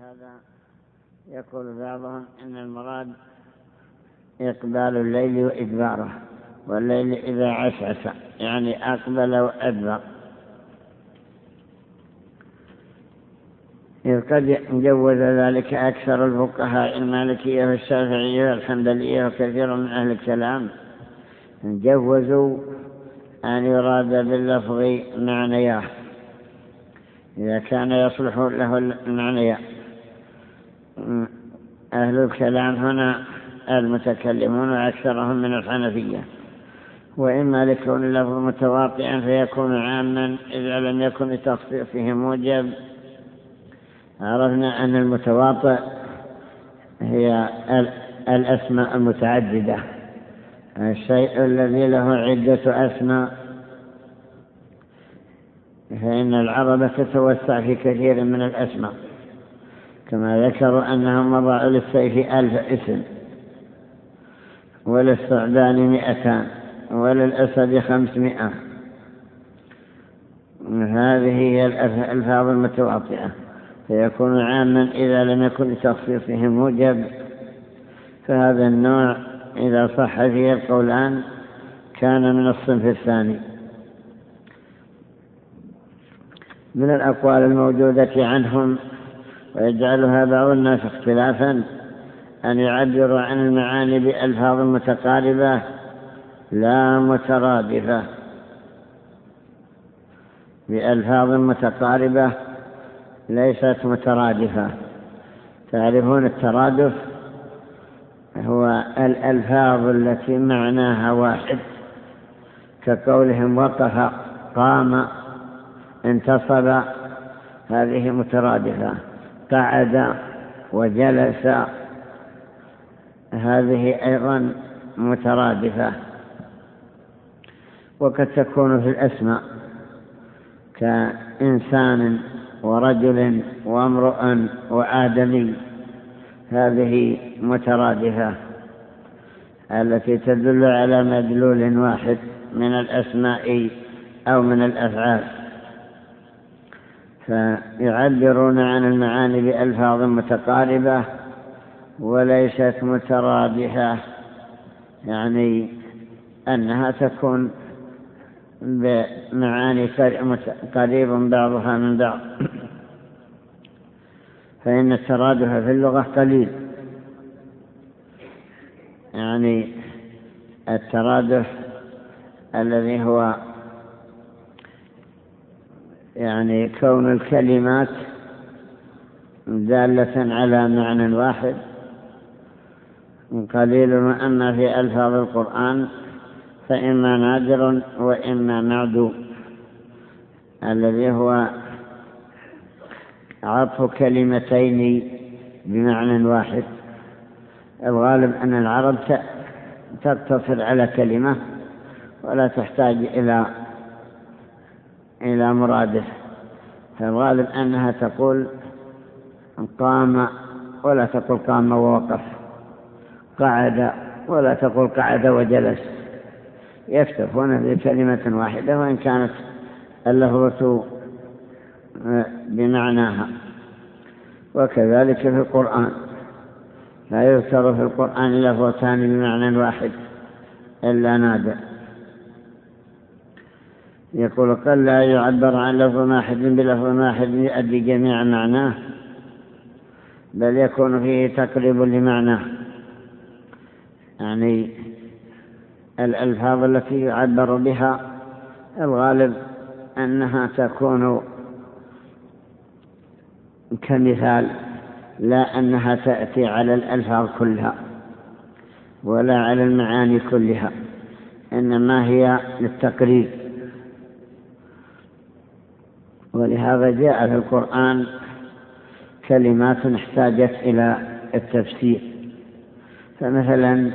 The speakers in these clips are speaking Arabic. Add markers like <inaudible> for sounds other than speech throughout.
هذا يقول بعضهم إن المراد إقبال الليل وإدباره والليل إذا عسعس يعني أقبل وأدبر. إذ قد جوز ذلك أكثر الفقهاء المالكية والشافعية والحنبلية وكثير من أهل الكلام جوزوا أن يراد باللفظ معنياه. إذا كان يصلح له المعنيان. أهل الكلام هنا المتكلمون أكثرهم من الحنفية وإما لكون اللفظ متواطئا فيكون عاما إذا لم يكن لتخصيصه موجب عرفنا أن المتواطئ هي الأسماء المتعددة. الشيء الذي له عدة أسماء. فإن العرب تتوسع في كثير من الأسماء. كما ذكروا أنهم وضعوا للسيف ألف اسم وللثعبان مئتان وللأسد خمسمائة. هذه هي الألفاظ المتواطئة. فيكون عاما إذا لم يكن لتخصيصه موجب. فهذا النوع إذا صح فيه القولان كان من الصنف الثاني. من الأقوال الموجودة عنهم ويجعلها بعض الناس اختلافا أن يعبروا عن المعاني بألفاظ متقاربة لا مترادفة. بألفاظ متقاربة ليست مترادفة. تعرفون الترادف؟ هو الألفاظ التي معناها واحد. كقولهم وقف قام انتصب هذه مترادفة. قعد وجلس. هذه أيضا مترادفة وقد تكون في الأسماء كإنسان ورجل وامرؤ وآدمي. هذه مترادفة التي تدل على مدلول واحد من الأسماء أو من الأفعال. فيعبرون عن المعاني بألفاظ متقاربة وليست مترادفة يعني أنها تكون بمعاني قريب بعضها من بعض. فإن الترادف في اللغة قليل. يعني الترادف الذي هو يعني كون الكلمات دالة على معنى واحد قليل وأما في ألفاظ القرآن فإما نادر وإما معدوم. الذي هو عطف كلمتين بمعنى واحد. الغالب أن العرب تقتصر على كلمة ولا تحتاج إلى إلى مراده. فالغالب أنها تقول قام ولا تقول قام ووقف. قعد ولا تقول قعد وجلس. يكتفون بكلمة واحدة وإن كانت اللفظة بمعناها. وكذلك في القرآن. لا يذكر في القرآن لفظتان بمعنى واحد إلا نادر. يقول قال لا يعبر عن لفظ واحد بلفظ واحد يؤدي جميع معناه بل يكون فيه تقريب لمعناه. يعني الألفاظ التي يعبر بها الغالب أنها تكون كمثال لا أنها تأتي على الألفاظ كلها ولا على المعاني كلها إنما هي للتقريب. ولهذا جاء في القرآن كلمات احتاجت إلى التفسير. فمثلا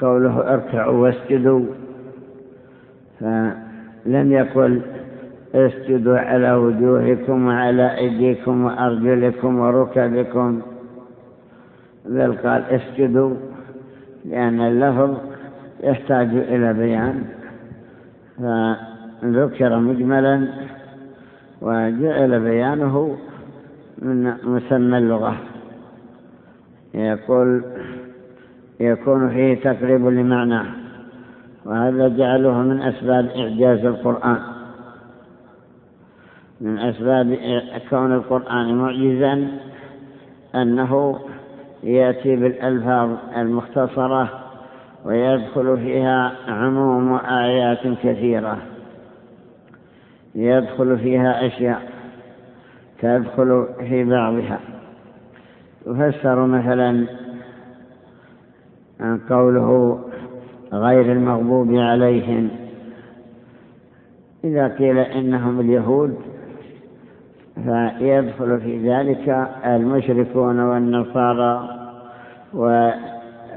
قوله اركعوا واسجدوا فلم يقل اسجدوا على وجوهكم وعلى أيديكم وأرجلكم وركبكم بل قال اسجدوا لأن اللفظ يحتاج إلى بيان. فذكر مجملا وجعل بيانه من مسمى اللغة. يقول يكون فيه تقريب لمعناه وهذا جعله من أسباب إعجاز القرآن. من أسباب كون القرآن معجزا أنه يأتي بالألفاظ المختصرة ويدخل فيها عموم آيات كثيرة. يدخل فيها أشياء تدخل في بعضها. يفسر مثلا عن قوله غير المغضوب عليهم. إذا قيل إنهم اليهود فيدخل في ذلك المشركون والنصارى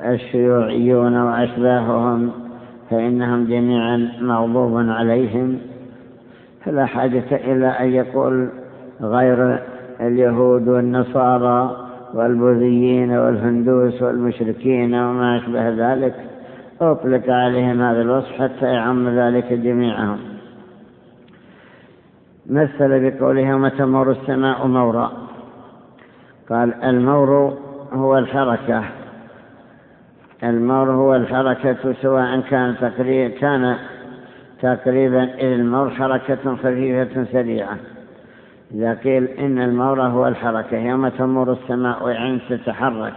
والشيوعيون وأشباههم فإنهم جميعا مغضوب عليهم. فلا حاجة إلا أن يقول غير اليهود والنصارى والبوذيين والهندوس والمشركين وما أشبه ذلك. أطلق عليهم هذا الوصف حتى يعم ذلك جميعهم. مثل بقوله يوم تمر السماء مورا. قال المور هو الحركة. المور هو الحركة سواء كان تقريبا كان تقريبا المور حركة خفيفة سريعة. إذا قيل إن المور هو الحركة يوم تمر السماء يعني تتحرك.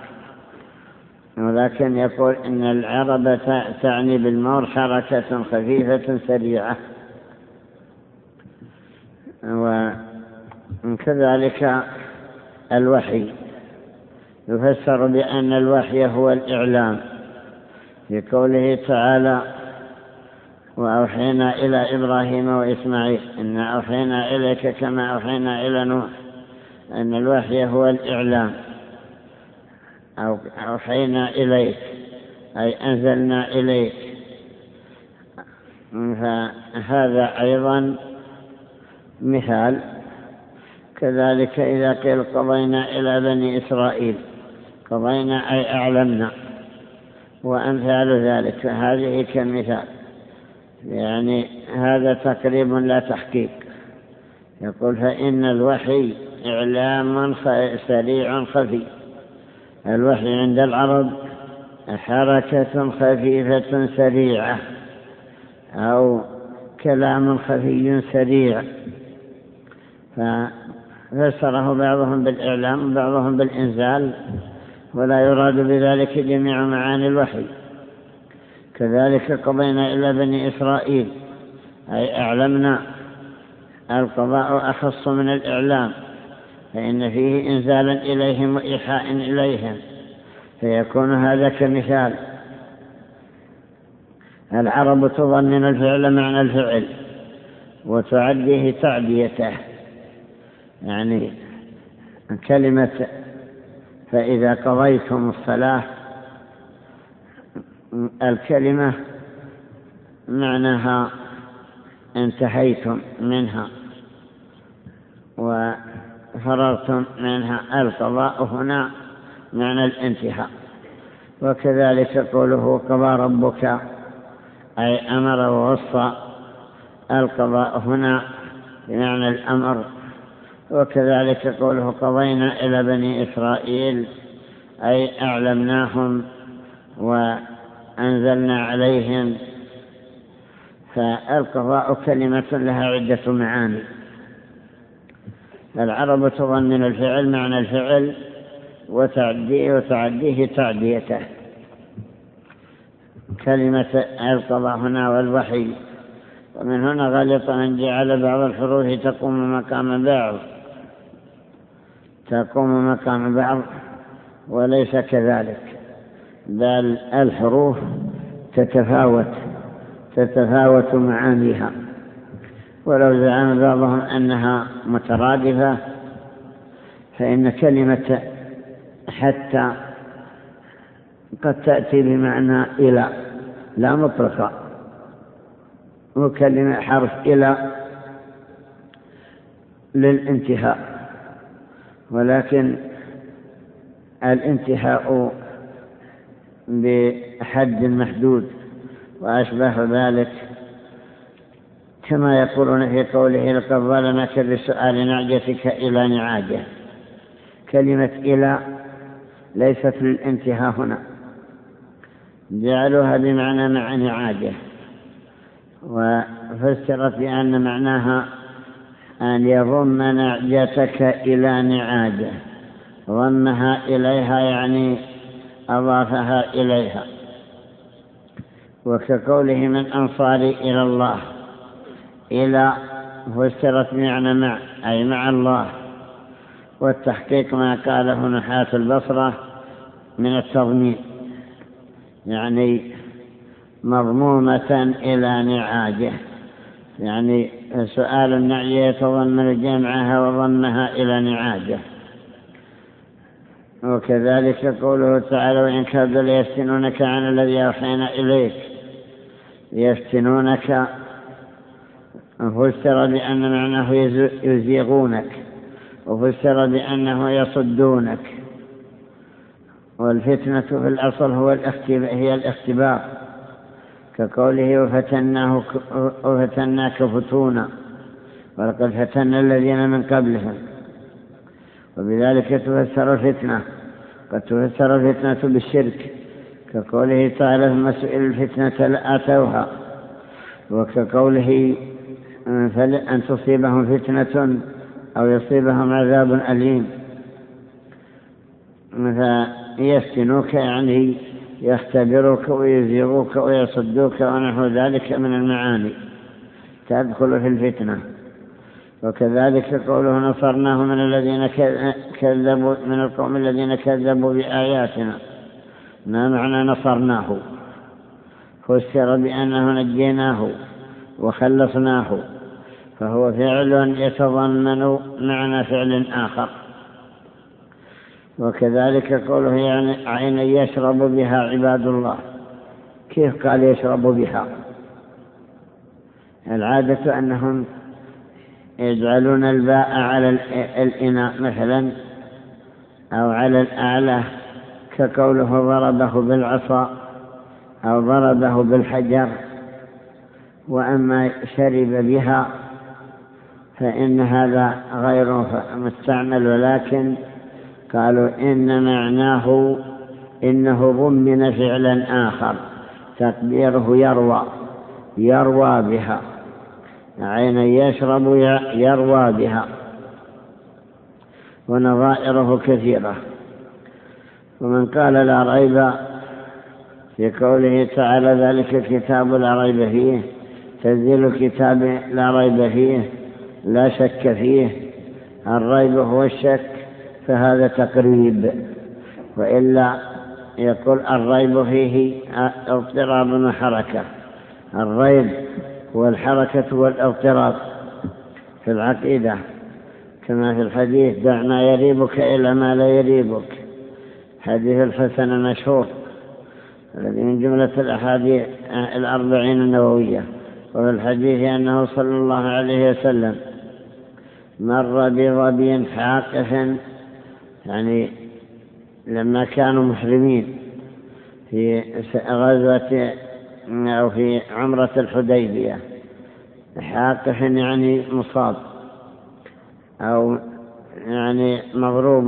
ولكن يقول إن العرب تعني بالمور حركة خفيفة سريعة. وكذلك الوحي. يفسر بأن الوحي هو الإعلام. في قوله تعالى وأوحينا إلى إبراهيم وإسماعيل. إن أوحينا إليك كما أوحينا إلى نوح. أن الوحي هو الإعلام. أو أوحينا إليك. أي أنزلنا إليك. فهذا أيضا مثال. كذلك إذا قيل قضينا إلى بني إسرائيل. قضينا أي أعلمنا. وأمثال ذلك. فهذه كمثال. يعني هذا تقريب لا تحقيق. يقول فإن الوحي إعلام سريع خفي. الوحي عند العرب حركة خفيفة سريعة أو كلام خفي سريع. ففسره بعضهم بالإعلام وبعضهم بالإنزال ولا يراد بذلك جميع معاني الوحي. كذلك قضينا إلى بني إسرائيل أي أعلمنا القضاء أخص من الإعلام فإن فيه إنزالا إليهم وإيحاء إليهم فيكون هذا كمثال. العرب تظنن الفعل معنى الفعل وتعديه تعديته يعني كلمة فإذا قضيتم الصلاة الكلمة معناها انتهيتم منها وفررتم منها القضاء هنا معنى الانتهاء. وكذلك قوله قضى ربك أي أمر ووصى القضاء هنا بمعنى الأمر. وكذلك قوله قضينا إلى بني إسرائيل أي أعلمناهم وأنزلنا عليهم فالقضاء كلمة لها عدة معاني. العرب تظنن الفعل معنى الفعل وتعديه وتعديه تعديته. كلمة القضاء هنا والوحي ومن هنا غلط من جعل بعض الحروف تقوم مقام بعض. تقوم مقام بعض وليس كذلك. بل الحروف تتفاوت تتفاوت معانيها. ولو زعم بعضهم أنها مترادفة فإن كلمة حتى قد تأتي بمعنى إلى لا مطلقة وكلمة حرف إلى للانتهاء. ولكن الانتهاء بحد محدود وأشبه ذلك كما يقولون في قوله لقد ظلمك بسؤال نعجتك إلى نعاجه. كلمة إلى ليست للانتهاء هنا. جعلوها بمعنى معنى عاجة وفسرت بأن معناها أن يضم نعجتك إلى نعاجه ضمها إليها يعني أضافها إليها. وكقوله من أنصاري إلى الله إلى فسرت معنى مع أي مع الله. والتحقيق ما قاله نحاة البصرة من التضمين يعني مضمومة إلى نعاجه. يعني سؤال النعي يتضمن جمعها وضمها إلى نعاجه. وكذلك قوله تعالى وإن كادوا ليفتنونك عن الذي أوحينا إليك. يفتنونك فسر بأن معناه يزيغونك وفسر بأنه يصدونك. والفتنة في الأصل هو هي الاختبار. كقوله وفتناك فتونا ولقد فتنا الذين من قبلهم. وبذلك تفسر الفتنة قد تفسر الفتنة بالشرك كقوله تعالى ثم سئل الفتنة لآتوها وكقوله أن تصيبهم فتنة أو يصيبهم عذاب أليم. فيفتنوك يعني يختبروك ويزيغوك ويصدوك ونحو ذلك من المعاني تدخل في الفتنة. وكذلك قوله نصرناه من الذين كذبوا من القوم الذين كذبوا بآياتنا. ما معنى نصرناه؟ فسر بأنه نجيناه وخلصناه فهو فعل يتضمن معنى فعل آخر. وكذلك قوله يعني عين يشرب بها عباد الله. كيف قال يشرب بها؟ العادة أنهم يجعلون الباء على الإناء مثلا أو على الأعلى كقوله ضربه بالعصا أو ضربه بالحجر وأما شرب بها فإن هذا غير مستعمل. ولكن قالوا إن معناه إنه ضمن فعلا آخر تقديره يروى يروى بها. عينا يشرب يروى بها. ونظائره كثيرة. ومن قال لا ريب في قوله تعالى ذلك الكتاب لا ريب فيه تنزيل الكتاب لا ريب فيه لا شك فيه. الريب هو الشك فهذا تقريب. وإلا يقول الريب فيه اضطراب وحركة. الريب والحركة والأضطراب في العقيدة كما في الحديث دع ما يريبك إلى ما لا يريبك. حديث الحسن المشهور الذي من جملة الأحاديث الأربعين النووية وفي الحديث أنه صلى الله عليه وسلم مر بظبي حاقف يعني لما كانوا محرمين في غزوة أو في عمرة الحديبية حاقح يعني مصاب أو يعني مضروب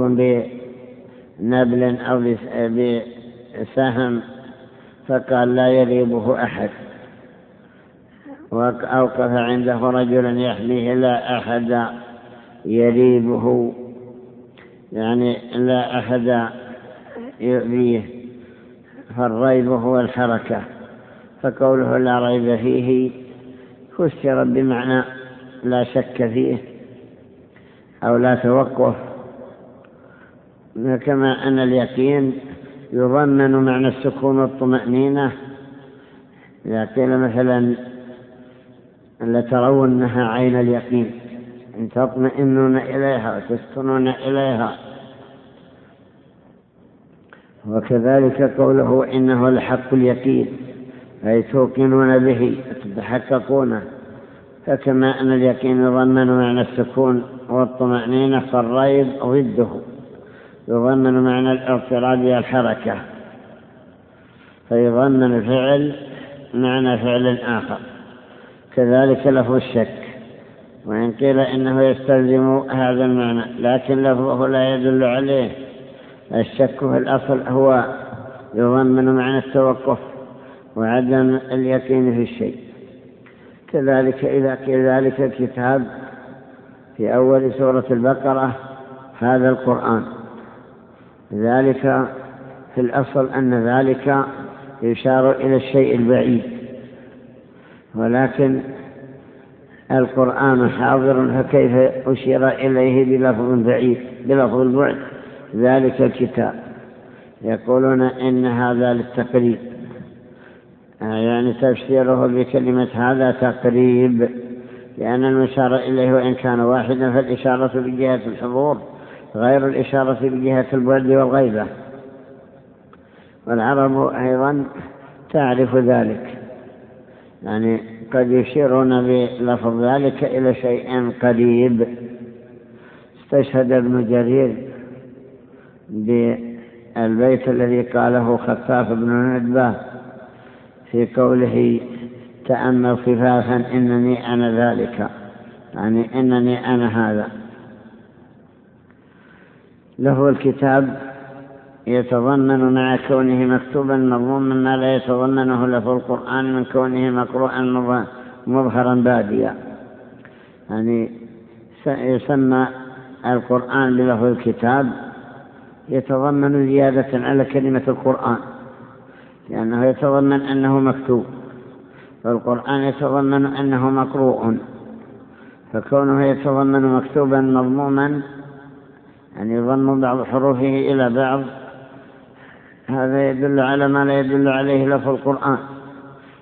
بنبل أو بسهم فقال لا يريبه أحد. وأوقف عنده رجلا يحميه لا أحد يريبه يعني لا أحد يؤذيه. فالريب هو الحركة. فقوله لا ريب فيه فسر بمعنى لا شك فيه أو لا توقف. كما أن اليقين يضمن معنى السكون والطمأنينة. إذا قيل مثلا لترونها عين اليقين إن تطمئنون إليها وتسكنون إليها. وكذلك قوله إنه لحق اليقين. أي توقنون به تتحققونه فكما أن اليقين يضمن معنى السكون والطمأنينة فالريب ضده يضمن معنى الاضطراب والحركة. فيضمن الفعل معنى فعل آخر. كذلك له الشك. وإن قيل إنه يستلزم هذا المعنى لكن لفظه لا يدل عليه. الشك في الأصل هو يضمن معنى التوقف. وعدم اليقين في الشيء. كذلك إذا قيل ذلك الكتاب في أول سورة البقرة هذا القرآن. ذلك في الأصل أن ذلك يشار إلى الشيء البعيد. ولكن القرآن حاضر فكيف أشير إليه بلفظ بعيد بلفظ البعد؟ ذلك الكتاب. يقولون إن هذا للتقريب. يعني تفسيره بكلمة هذا تقريب لأن المشار إليه وإن كان واحدا فالإشارة بجهة الحضور غير الإشارة بجهة البعد والغيبة. والعرب أيضا تعرف ذلك يعني قد يشيرون بلفظ ذلك إلى شيء قريب. استشهد ابن جرير بالبيت الذي قاله خفاف بن ندبة في قوله تأمل خفافا إنني أنا ذلك. يعني إنني أنا هذا. له الكتاب يتضمن مع كونه مكتوبا مضموما ما لا يتضمنه لفظ القرآن من كونه مقروءا مظهرا باديا. يعني يسمى القرآن بلفظ الكتاب يتضمن زيادة على كلمة القرآن. لأنه يتضمن أنه مكتوب والقرآن يتضمن أنه مقروء فكونه يتضمن مكتوبا مضموما يعني يضم بعض حروفه إلى بعض هذا يدل على ما لا يدل عليه لفظ القرآن.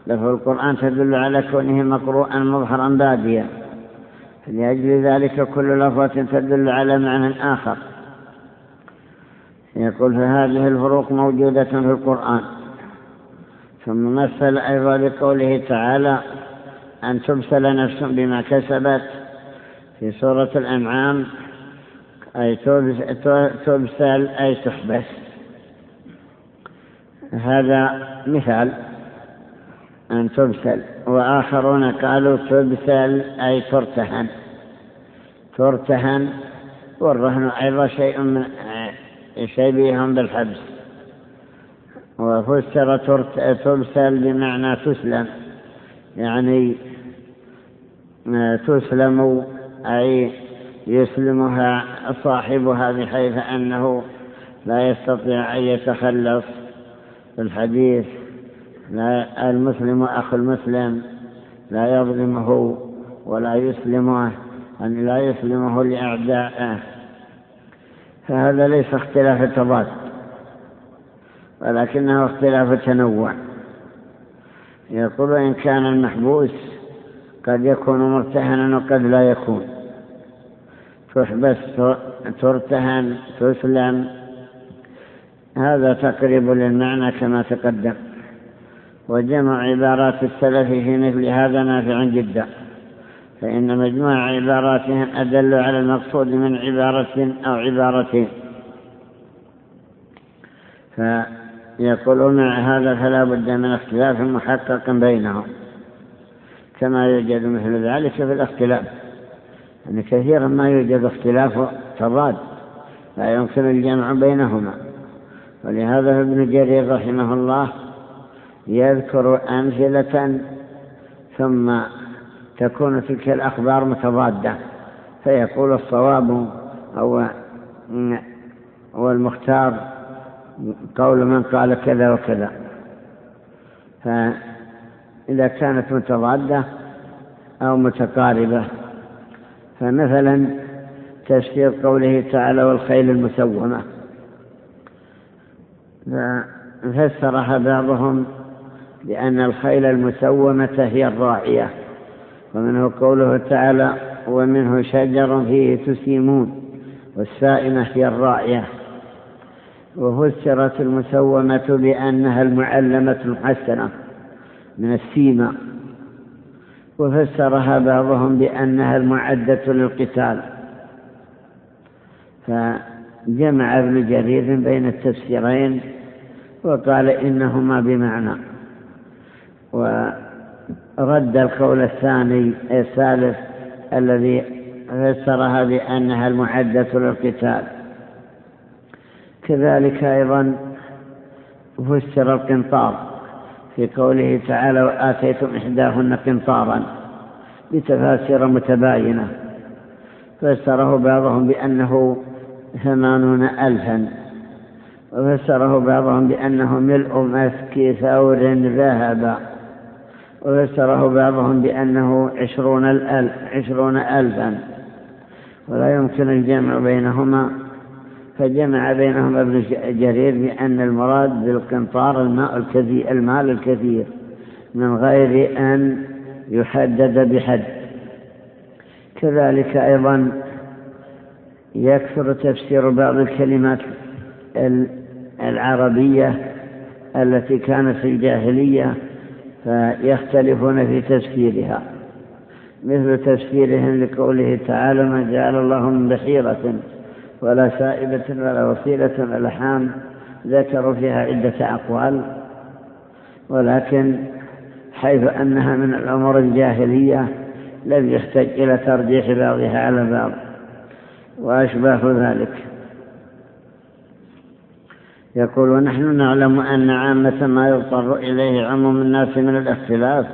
لفظ القرآن تدل على كونه مقروءا مظهرا باديا. لأجل ذلك كل لفظة تدل على معنى آخر. يقول فهذه الفروق موجودة في القرآن. ثم مثل أيضا بقوله تعالى أن تبسل نفس بما كسبت. في سورة الأنعام أي تبسل أي تحبس. هذا مثال أن تبسل. وآخرون قالوا تبسل أي ترتهن. ترتهن والرهن أيضا شيء من شبيهم بالحبس. وفسر تبسل بمعنى تسلم. يعني تسلم أي يسلمها صاحبها بحيث أنه لا يستطيع أن يتخلص في الحديث. لا المسلم أخو المسلم لا يظلمه ولا يسلمه أن لا يسلمه لأعدائه. فهذا ليس اختلاف تضاد ولكنه اختلاف تنوع يقول إن كان المحبوس قد يكون مرتهنا وقد لا يكون. تحبس ترتهن تسلم. هذا تقريب للمعنى كما تقدم. وجمع عبارات السلف في مثل هذا نافع جدا. فإن مجموع عباراتهم أدل على المقصود من عبارة أو عبارتين. مع هذا فلا بد من اختلاف محقق بينهم كما يوجد مثل ذلك في الاختلاف يعني كثيرا ما يوجد اختلاف تضاد لا يمكن الجمع بينهما. ولهذا ابن جرير رحمه الله يذكر أمثلة ثم تكون تلك الأخبار متضادة فيقول الصواب أو والمختار قول من قال كذا وكذا. فإذا كانت متضادة أو متقاربة فمثلا تفسير قوله تعالى والخيل المسومة. فسرها بعضهم بأن الخيل المسومة هي الراعية ومنه قوله تعالى ومنه شجر فيه تسيمون والسائمة هي الراعية. وفسرت المسومة بأنها المعلمة المحسنة من السيمة وفسرها بعضهم بأنها المعدة للقتال. فجمع ابن جرير بين التفسيرين وقال إنهما بمعنى. ورد القول الثاني الثالث الذي فسرها بأنها المعدة للقتال. كذلك أيضا فسر القنطار في قوله تعالى وآتيتم إحداهن قنطارا بتفاسير متباينة. فسره بعضهم بأنه ثمانون ألفا. وفسره بعضهم بأنه ملء مسك ثور ذهبا وفسره بعضهم بأنه عشرون ألفا. ولا يمكن الجمع بينهما فجمع بينهم ابن جرير بأن المراد بالقنطار الماء الكثير المال الكثير من غير أن يحدد بحد. كذلك أيضا يكثر تفسير بعض الكلمات العربية التي كانت في الجاهلية فيختلفون في تفسيرها. مثل تفسيرهم لقوله تعالى ما جعل الله من بحيرة ولا سائبة ولا وصيلة ولا حام ذكروا فيها عدة أقوال. ولكن حيث أنها من الأمور الجاهلية لم يحتج إلى ترجيح بعضها على بعض وأشباه ذلك. يقول ونحن نعلم أن عامة ما يضطر إليه عموم الناس من الاختلاف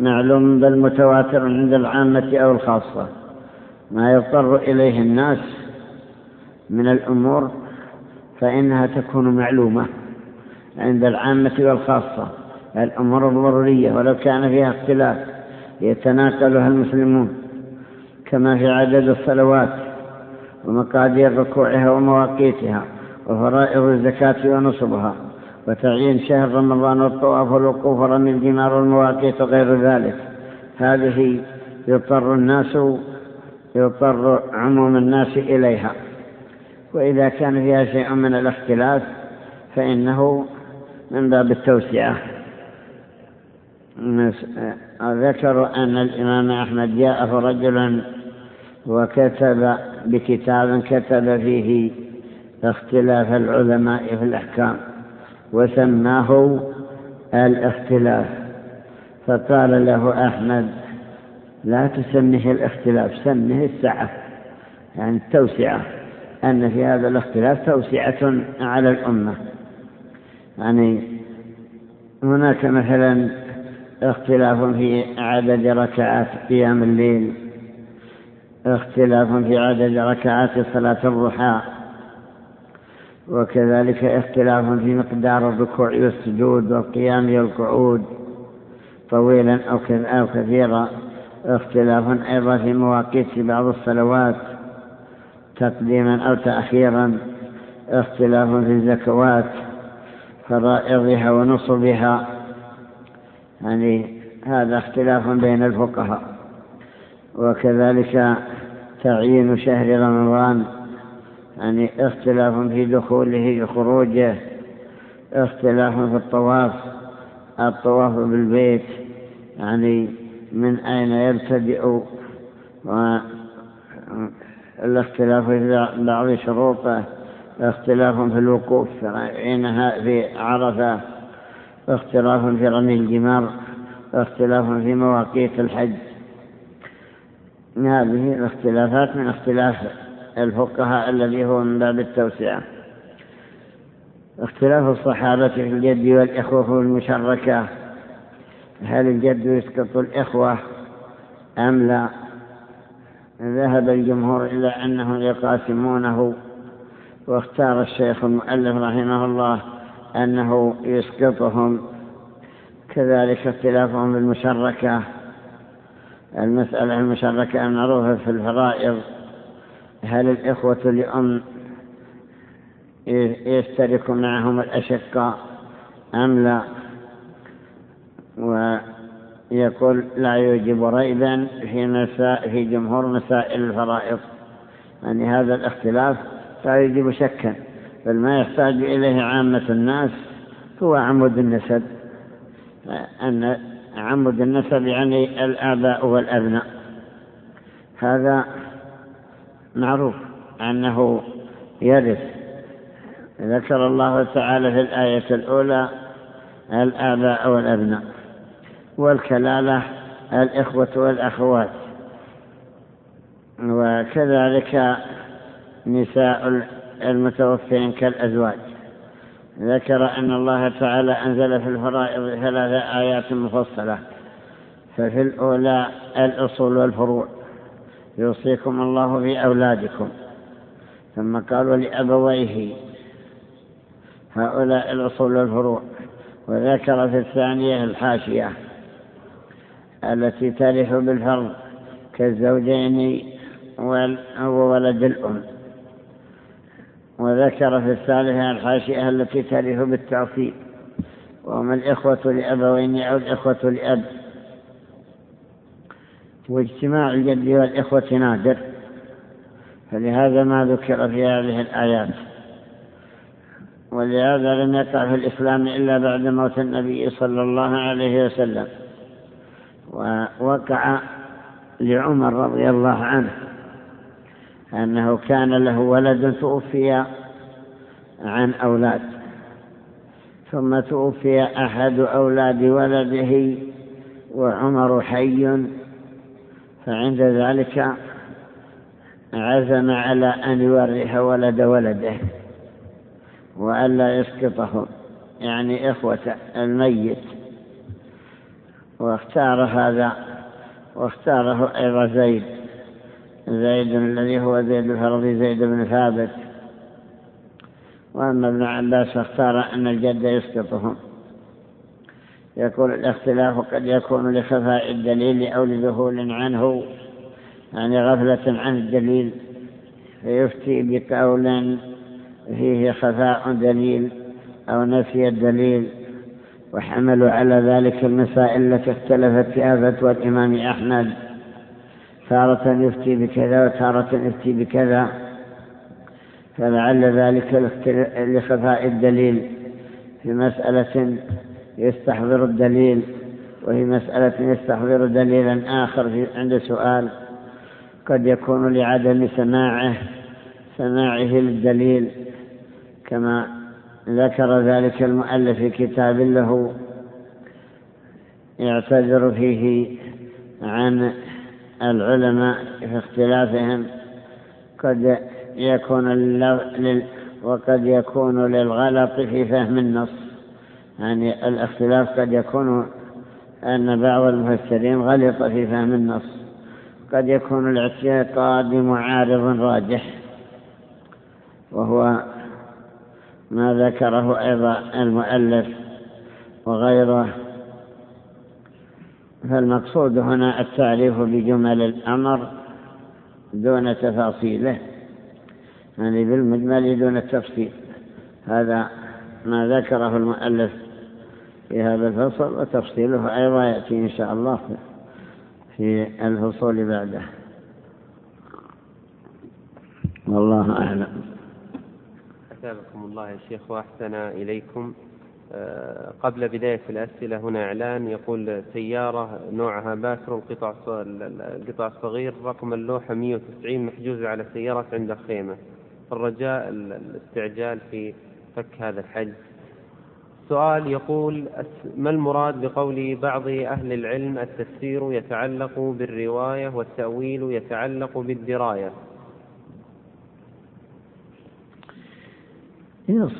معلوم بل متواتر عند العامة أو الخاصة. ما يضطر إليه الناس من الأمور فإنها تكون معلومة عند العامة والخاصة. الأمور الضرورية ولو كان فيها اختلاف يتناقلها المسلمون كما في عدد الصلوات ومقادير ركوعها ومواقيتها وفرائض الزكاة ونصبها وتعيين شهر رمضان والطواف والوقوف ورمي الجمار والمواقيت وغير ذلك. هذه يضطر الناس يضطر عموم الناس إليها. وإذا كان فيها شيء من الاختلاف فإنه من باب التوسعة. ذكروا أن الإمام أحمد جاءه رجل وكتب بكتاب كتب فيه اختلاف العلماء في الأحكام وسماه الاختلاف. فقال له أحمد لا تسميه الاختلاف سميه السعة يعني التوسعة. أن في هذا الاختلاف توسعة على الأمة. يعني هناك مثلا اختلاف في عدد ركعات قيام الليل اختلاف في عدد ركعات صلاة الضحى وكذلك اختلاف في مقدار الركوع والسجود والقيام والقعود طويلا أو كثيرا اختلاف أيضا في مواقيت بعض الصلوات. تقديما أو تأخيرا اختلاف في الزكوات فرائضها ونصبها. يعني هذا اختلاف بين الفقهاء. وكذلك تعيين شهر رمضان يعني اختلاف في دخوله وخروجه اختلاف في الطواف الطواف بالبيت يعني من أين يبتدئ والاختلاف في بعض شروطه اختلاف في الوقوف حينها في عرفة اختلاف في رمي الجمار اختلاف في مواقيت الحج. هذه الاختلافات من اختلاف الفقهاء الذي هو من باب التوسعة. اختلاف الصحابة في الجد والإخوة المشركة هل الجد يسقط الإخوة أم لا؟ ذهب الجمهور إلى أنهم يقاسمونه واختار الشيخ المؤلف رحمه الله أنه يسقطهم. كذلك اختلافهم بالمشركة المسألة المشركة المعروفة في الفرائض. هل الإخوة لأم يشترك معهم الأشقاء أم لا؟ ويقول لا يوجب ريبا في, مساء في جمهور مسائل الفرائض. يعني هذا الاختلاف لا يوجب شكا بل ما يحتاج إليه عامة الناس هو عمود النسب. أن عمود النسب يعني الآباء والأبناء. هذا معروف أنه يرث. ذكر الله تعالى في الآية الأولى الآباء والأبناء. والكلالة الإخوة والأخوات. وكذلك نساء المتوفين كالأزواج. ذكر أن الله تعالى أنزل في الفرائض ثلاث آيات مفصلة. ففي الأولى الأصول والفروع. يوصيكم الله في أولادكم. ثم قال ولأبويه. هؤلاء الأصول والفروع. وذكر في الثانية الحاشية. التي ترث بالفرض كالزوجين وولد الأم. وذكر في الثالثة الحاشية التي ترث بالتعصيب وهم الإخوة لأبوين أو الإخوة لأب واجتماع الجد والإخوة نادر. فلهذا ما ذكر في هذه الآيات. ولهذا لم يقع في الإسلام إلا بعد موت النبي صلى الله عليه وسلم. ووقع لعمر رضي الله عنه أنه كان له ولد توفي عن أولاد ثم توفي أحد أولاد ولده وعمر حي فعند ذلك عزم على أن يورث ولد ولده وألا يسقطه يعني إخوة الميت واختار هذا واختاره أيضا زيد. زيد الذي هو زيد الفرضي زيد بن ثابت. وأما ابن عباس اختار أن الجد يسقطهم يكون الاختلاف قد يكون لخفاء الدليل أو لذهول عنه يعني غفلة عن الدليل. فيفتي بقول فيه خفاء دليل أو نفي الدليل. وحملوا على ذلك المسائل التي اختلفت فيها فتوى الإمام أحمد. تارة يفتي بكذا وتارة يفتي بكذا فلعل ذلك لخفاء الدليل. في مسألة يستحضر الدليل وفي مسألة يستحضر دليلا آخر عند سؤال. قد يكون لعدم سماعه سماعه للدليل كما ذكر ذلك المؤلف في كتاب له يعتذر فيه عن العلماء في اختلافهم. قد يكون لل وقد يكون للغلط في فهم النص. يعني الاختلاف قد يكون أن بعض المفسرين غلط في فهم النص. قد يكون الاعتقاد معارض راجح. وهو ما ذكره أيضا المؤلف وغيره. فالمقصود هنا التعريف بجمل الأمر دون تفاصيله يعني بالمجمل دون التفصيل. هذا ما ذكره المؤلف في هذا الفصل وتفصيله أيضا يأتي إن شاء الله في الفصول بعده. والله أعلم. أثابكم الله يا شيخ وأحسن إليكم. آه، قبل بداية الأسئلة هنا إعلان. يقول سيارة نوعها باتر القطع القطع الصغير رقم اللوحة 190 محجوزة على سيارة عند خيمة الرجاء الاستعجال في فك هذا الحجز. سؤال يقول ما المراد بقول بعض أهل العلم التفسير يتعلق بالرواية والتأويل يتعلق بالدراية؟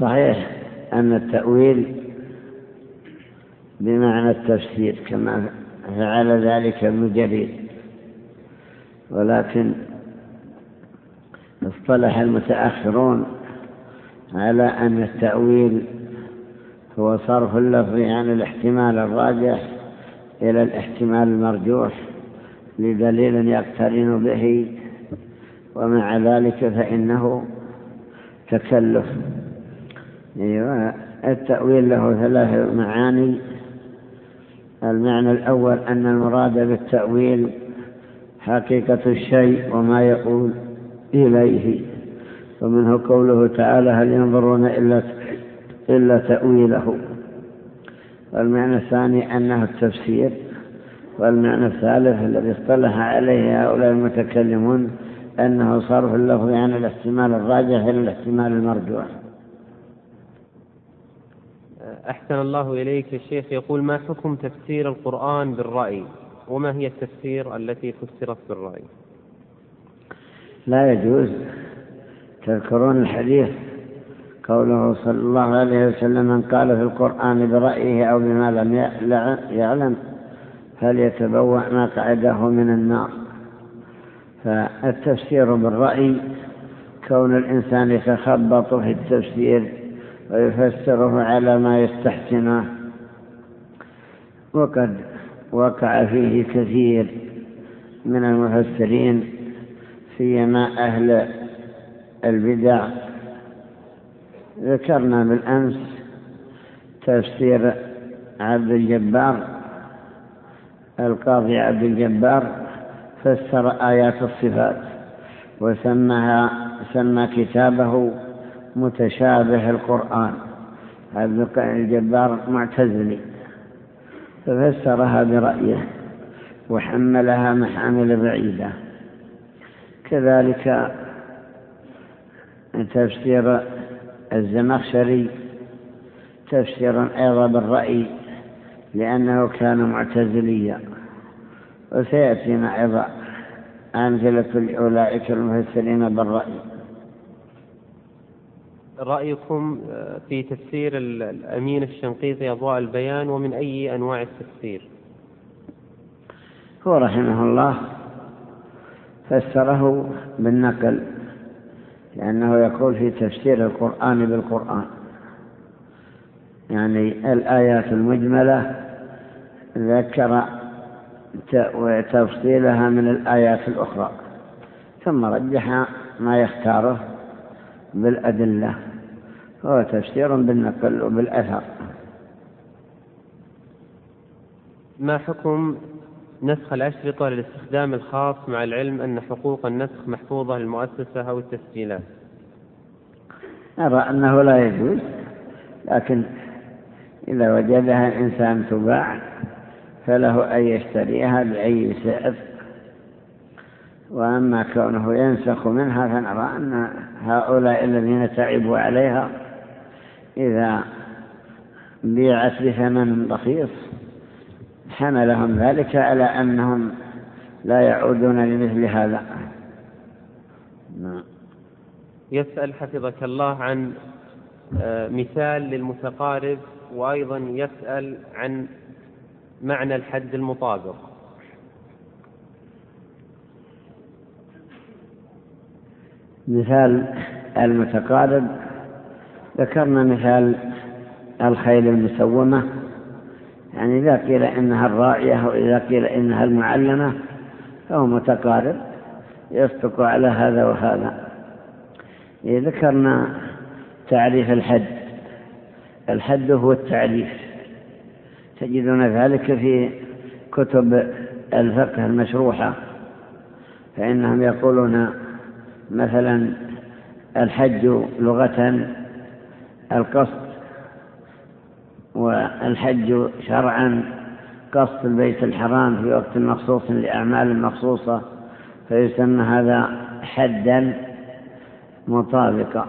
صحيح أن التأويل بمعنى التفسير كما فعل ذلك ابن جرير. ولكن اصطلح المتأخرون على أن التأويل هو صرف اللفظ عن الاحتمال الراجح إلى الاحتمال المرجوح لدليل يقترن به ومع ذلك فإنه تكلف. أيوة. التأويل له ثلاث معاني. المعنى الأول أن المراد بالتأويل حقيقة الشيء وما يقول إليه. ومنه قوله تعالى هل ينظرون إلا, إلا تأويله. والمعنى الثاني أنه التفسير. والمعنى الثالث الذي اصطلح عليه هؤلاء المتكلمون أنه صرف اللفظ عن الاحتمال الراجح إلى الاحتمال المرجوح. أحسن الله إليك الشيخ يقول ما حكم تفسير القرآن بالرأي؟ وما هي التفسير التي فسرت بالرأي؟ لا يجوز. تذكرون الحديث قوله صلى الله عليه وسلم من قال في القرآن برأيه أو بما لم يعلم فليتبوأ مقعده من النار. فالتفسير بالرأي كون الإنسان يتخبط في التفسير ويفسره على ما يستحسنه. وقد وقع فيه كثير من المفسرين سيما أهل البدع. ذكرنا بالأمس تفسير عبد الجبار القاضي عبد الجبار فسر آيات الصفات وسمها سمى كتابه متشابه القرآن. عبد الجبار معتزلي. ففسرها برأيه وحملها محامل بعيدة. كذلك تفسير الزمخشري تفسيرا أيضا بالرأي لأنه كان معتزليا. وسيأتينا أيضا أمثلة لأولئك المفسرين بالرأي. رأيكم في تفسير الأمين الشنقيطي أضواء البيان ومن أي أنواع التفسير؟ هو رحمه الله فسره بالنقل لأنه يقول في تفسير القرآن بالقرآن. يعني الآيات المجملة ذكر تفصيلها من الآيات الأخرى ثم رجح ما يختاره بالأدلة. هو تفسير بالنقل وبالأثر. ما حكم نسخ الأشرطة للاستخدام الخاص مع العلم أن حقوق النسخ محفوظة للمؤسسة أو التسجيلات؟ أرى أنه لا يجوز لكن إذا وجدها الإنسان تباع فله أن يشتريها بأي سعر. وأما كونه ينسخ منها فنرى أن هؤلاء الذين تعبوا عليها إذا بيعت بثمن رخيص حملهم ذلك على أنهم لا يعودون لمثل هذا. نعم. يسأل حفظك الله عن آه، مثال للمتقارب وأيضا يسأل عن معنى الحد المطابق. مثال المتقارب ذكرنا مثال الخيل المسومة. يعني إذا قيل إنها الرائية وإذا قيل إنها المعلمة فهو متقارب يصدق على هذا وهذا. ذكرنا تعريف الحد الحد هو التعريف. تجدون ذلك في كتب الفقه المشروحة فإنهم يقولون مثلا الحج لغة القصد والحج شرعا قصد البيت الحرام في وقت مخصوص لأعمال مخصوصة فيسمى هذا حدا مطابقا.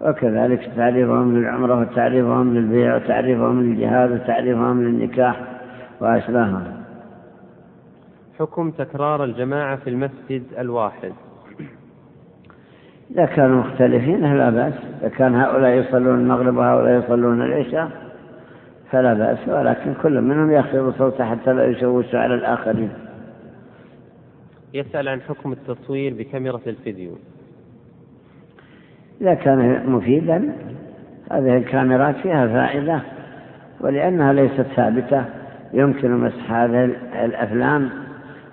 وكذلك تعريفهم للعمرة وتعريفهم للبيع وتعريفهم للجهاد وتعريفهم للنكاح وأشباههم. حكم تكرار الجماعة في المسجد الواحد. إذا كانوا مختلفين لا بأس. إذا كان هؤلاء يصلون المغرب وهؤلاء يصلون العشاء فلا بأس. ولكن كل منهم يخفض صوته حتى لا يشوش على الآخرين. يسأل عن حكم التصوير بكاميرا الفيديو. إذا كان مفيدا هذه الكاميرات فيها فائدة ولأنها ليست ثابتة. يمكن مسح هذه الأفلام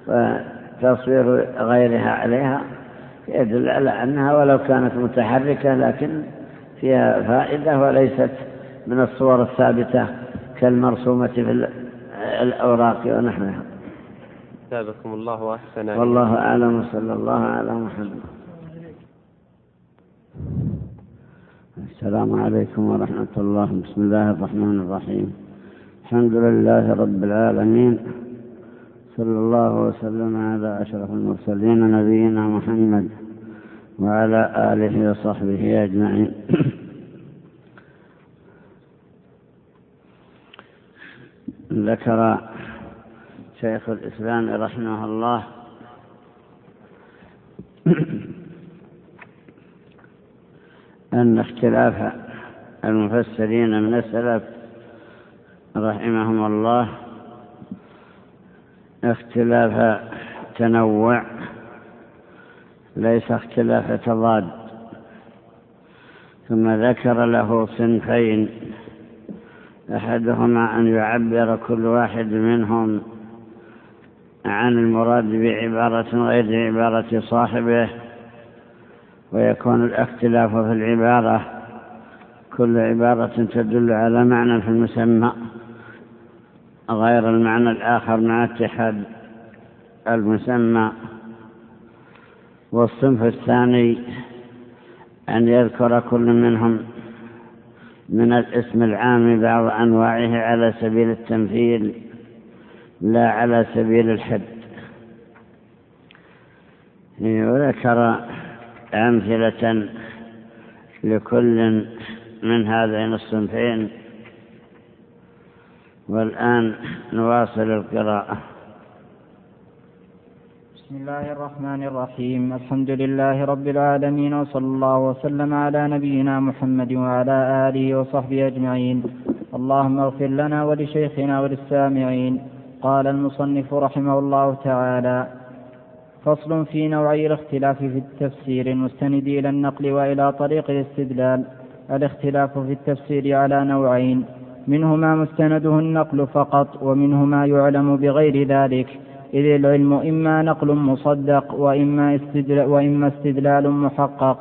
وتصوير غيرها عليها. يدل على أنها ولو كانت متحركة لكن فيها فائدة وليست من الصور الثابتة كالمرسومة في الأوراق ونحوها. سابقكم الله وأحسن والله أعلم صلى الله على محمد. السلام عليكم ورحمة الله. بسم الله الرحمن الرحيم. الحمد لله رب العالمين. صلى الله وسلم على أشرف المرسلين نبينا محمد وعلى آله وصحبه أجمعين. <coughs> ذكر شيخ الإسلام رحمه الله <coughs> أن اختلاف المفسرين من السلف رحمهم الله اختلاف تنوع ليس اختلاف تضاد. ثم ذكر له صنفين أحدهما أن يعبر كل واحد منهم عن المراد بعبارة غير عبارة صاحبه ويكون الاختلاف في العبارة كل عبارة تدل على معنى في المسمى. غير المعنى الآخر مع اتحاد المسمى. والصنف الثاني أن يذكر كل منهم من الاسم العام بعض أنواعه على سبيل التمثيل لا على سبيل الحد. وذكر أمثلة لكل من هذين الصنفين. والآن نواصل القراءة. بسم الله الرحمن الرحيم. الحمد لله رب العالمين وصلى الله وسلم على نبينا محمد وعلى آله وصحبه أجمعين. اللهم اغفر لنا ولشيخنا وللسامعين. قال المصنف رحمه الله تعالى فصل في نوعي الاختلاف في التفسير المستند إلى النقل وإلى طريق الاستدلال. الاختلاف في التفسير على نوعين منهما مستنده النقل فقط ومنهما يعلم بغير ذلك. إذ العلم إما نقل مصدق وإما استدلال, وإما استدلال محقق.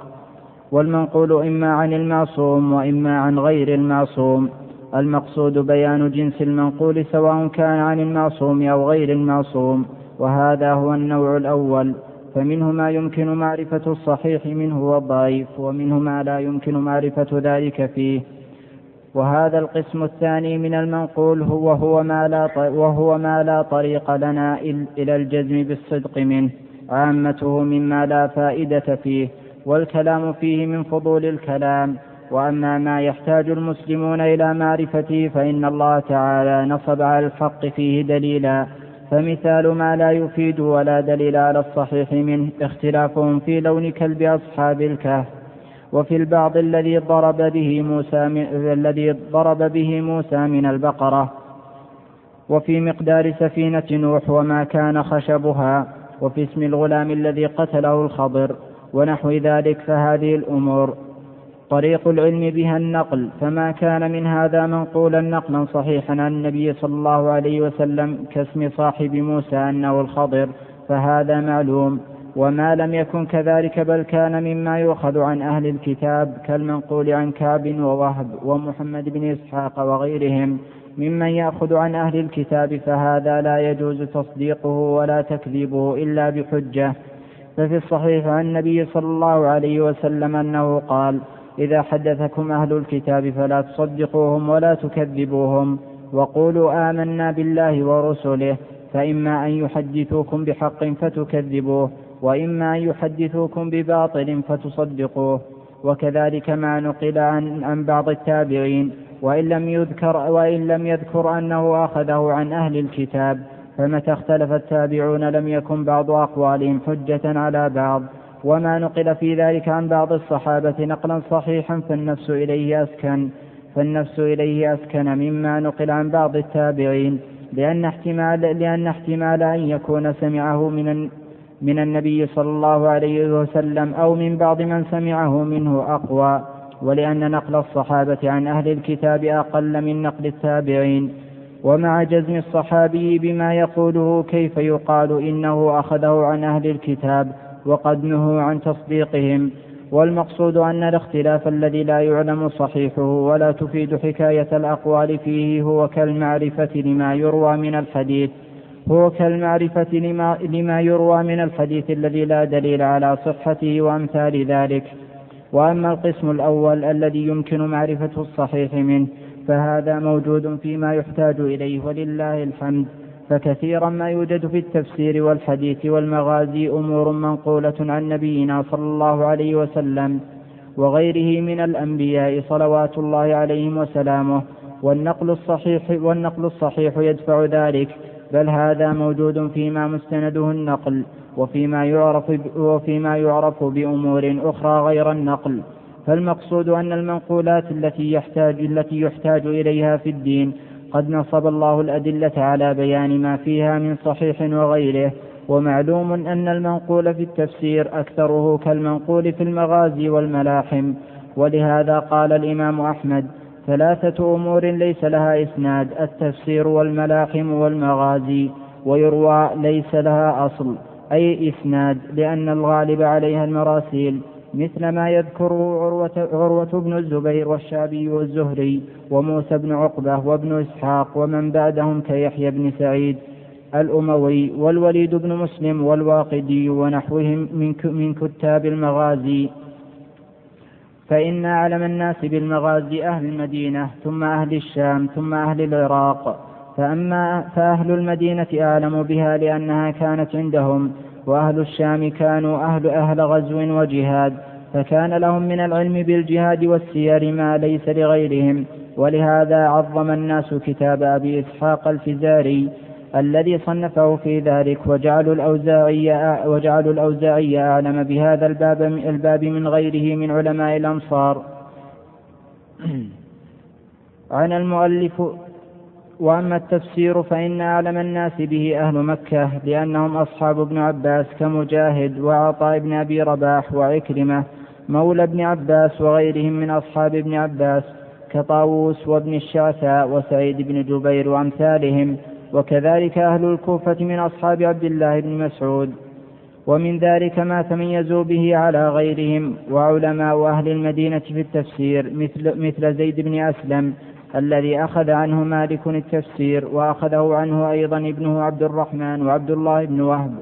والمنقول إما عن المعصوم وإما عن غير المعصوم. المقصود بيان جنس المنقول سواء كان عن المعصوم أو غير المعصوم وهذا هو النوع الأول. فمنه ما يمكن معرفة الصحيح منه والضعيف ومنه ما لا يمكن معرفة ذلك فيه. وهذا القسم الثاني من المنقول هو هو ما لا وهو ما لا طريق لنا إلى الجزم بالصدق منه عامته مما لا فائدة فيه والكلام فيه من فضول الكلام. وأما ما يحتاج المسلمون إلى معرفته فإن الله تعالى نصب على الحق فيه دليلا. فمثال ما لا يفيد ولا دليل على الصحيح منه اختلافهم في لون كلب أصحاب الكهف. وفي البعض الذي ضرب به موسى من الذي ضرب به موسى من البقرة. وفي مقدار سفينة نوح وما كان خشبها. وفي اسم الغلام الذي قتله الخضر. ونحو ذلك فهذه الأمور. طريق العلم بها النقل. فما كان من هذا منقولا نقلا صحيحا عن النبي صلى الله عليه وسلم كاسم صاحب موسى أنه الخضر. فهذا معلوم. وما لم يكن كذلك بل كان مما يؤخذ عن أهل الكتاب كالمنقول عن كعب ووهب ومحمد بن إسحاق وغيرهم ممن يأخذ عن أهل الكتاب فهذا لا يجوز تصديقه ولا تكذيبه إلا بحجة. ففي الصحيح عن النبي صلى الله عليه وسلم أنه قال إذا حدثكم أهل الكتاب فلا تصدقوهم ولا تكذبوهم وقولوا آمنا بالله ورسله فإما أن يحدثوكم بحق فتكذبوه وإما أن يحدثوكم بباطل فتصدقوه وكذلك ما نقل عن, عن بعض التابعين وإن لم يذكر وإن لم يذكر أنه أخذه عن أهل الكتاب فمتى اختلف التابعون لم يكن بعض أقوالهم حجة على بعض. وما نقل في ذلك عن بعض الصحابة نقلا صحيحا فالنفس إليه أسكن. فالنفس إليه أسكن مما نقل عن بعض التابعين لأن احتمال لأن احتمال أن يكون سمعه من من النبي صلى الله عليه وسلم أو من بعض من سمعه منه أقوى ولأن نقل الصحابة عن أهل الكتاب أقل من نقل التابعين. ومع جزم الصحابي بما يقوله كيف يقال إنه أخذه عن أهل الكتاب وقد نهوا عن تصديقهم. والمقصود أن الاختلاف الذي لا يعلم صحيحه ولا تفيد حكاية الأقوال فيه هو كالمعرفة لما يروى من الحديث. هو كالمعرفة لما, لما يروى من الحديث الذي لا دليل على صحته وأمثال ذلك. وأما القسم الأول الذي يمكن معرفة الصحيح منه فهذا موجود فيما يحتاج إليه ولله الحمد. فكثيرا ما يوجد في التفسير والحديث والمغازي أمور منقولة عن نبينا صلى الله عليه وسلم وغيره من الأنبياء صلوات الله عليهم وسلامه والنقل الصحيح والنقل الصحيح يدفع ذلك. بل هذا موجود فيما مستنده النقل وفيما يعرف وفيما يعرف بأمور أخرى غير النقل. فالمقصود أن المنقولات التي يحتاج التي يحتاج إليها في الدين قد نصب الله الأدلة على بيان ما فيها من صحيح وغيره. ومعلوم أن المنقول في التفسير أكثره كالمنقول في المغازي والملاحم. ولهذا قال الإمام أحمد ثلاثة أمور ليس لها إسناد التفسير والملاحم والمغازي ويروى ليس لها أصل أي إسناد لأن الغالب عليها المراسيل مثل ما يذكره عروة, عروة بن الزبير والشعبي والزهري وموسى بن عقبة وابن إسحاق ومن بعدهم كيحيى بن سعيد الأموي والوليد بن مسلم والواقدي ونحوهم من, من كتاب المغازي. فإن أعلم الناس بالمغازي أهل المدينة ثم أهل الشام ثم أهل العراق. فأما فأهل المدينة أعلم بها لأنها كانت عندهم وأهل الشام كانوا أهل أهل غزو وجهاد. فكان لهم من العلم بالجهاد والسير ما ليس لغيرهم. ولهذا عظم الناس كتاب أبي إسحاق الفزاري الذي صنفه في ذلك وجعلوا الأوزاعي وجعلوا الأوزاعي أعلم بهذا الباب الباب من غيره من علماء الأمصار <clears throat> عن المؤلف وأما التفسير فإن أعلم الناس به أهل مكة لأنهم أصحاب ابن عباس كمجاهد وعطاء بن أبي رباح وعكرمة مولى ابن عباس وغيرهم من أصحاب ابن عباس كطاووس وابن الشعثاء وسعيد بن جبير وأمثالهم. وكذلك أهل الكوفة من أصحاب عبد الله بن مسعود ومن ذلك ما تميزوا به على غيرهم وعلماء أهل المدينة في التفسير مثل, مثل زيد بن أسلم الذي أخذ عنه مالك التفسير وأخذه عنه أيضا ابنه عبد الرحمن وعبد الله بن وهب.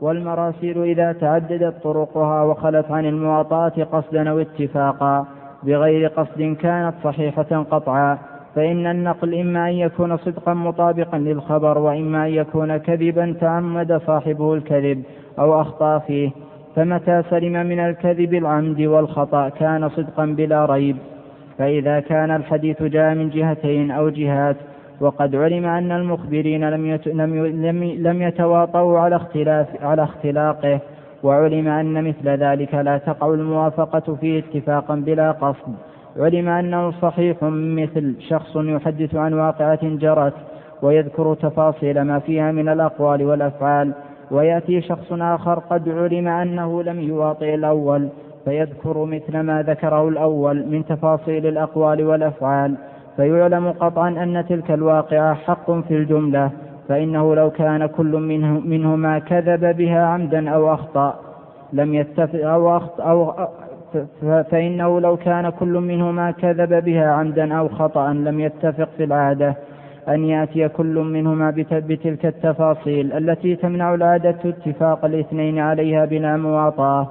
والمراسيل إذا تعددت طرقها وخلت عن المواطأة قصدا أو اتفاقا بغير قصد كانت صحيحة قطعا. فإن النقل إما أن يكون صدقا مطابقا للخبر وإما أن يكون كذبا تعمد صاحبه الكذب أو أخطأ فيه فمتى سلم من الكذب العمد والخطأ كان صدقا بلا ريب فإذا كان الحديث جاء من جهتين أو جهات وقد علم أن المخبرين لم. لم, لم... على اختلاف على اختلاقه وعلم أن مثل ذلك لا تقع الموافقة فيه اتفاقا بلا قصد علم أنه صحيح مثل شخص يحدث عن واقعة جرت ويذكر تفاصيل ما فيها من الأقوال والأفعال ويأتي شخص آخر قد علم أنه لم يواطئ الأول فيذكر مثل ما ذكره الأول من تفاصيل الأقوال والأفعال فيعلم قطعا أن تلك الواقعة حق في الجملة فإنه لو كان كل منه منهما كذب بها عمدا أو أخطأ لم يتفق أو, أخطأ أو فإنه لو كان كل منهما كذب بها عمدا أو خطأ لم يتفق في العادة. أن يأتي كل منهما بتلك التفاصيل التي تمنع العادة اتفاق الاثنين عليها بلا مواطأة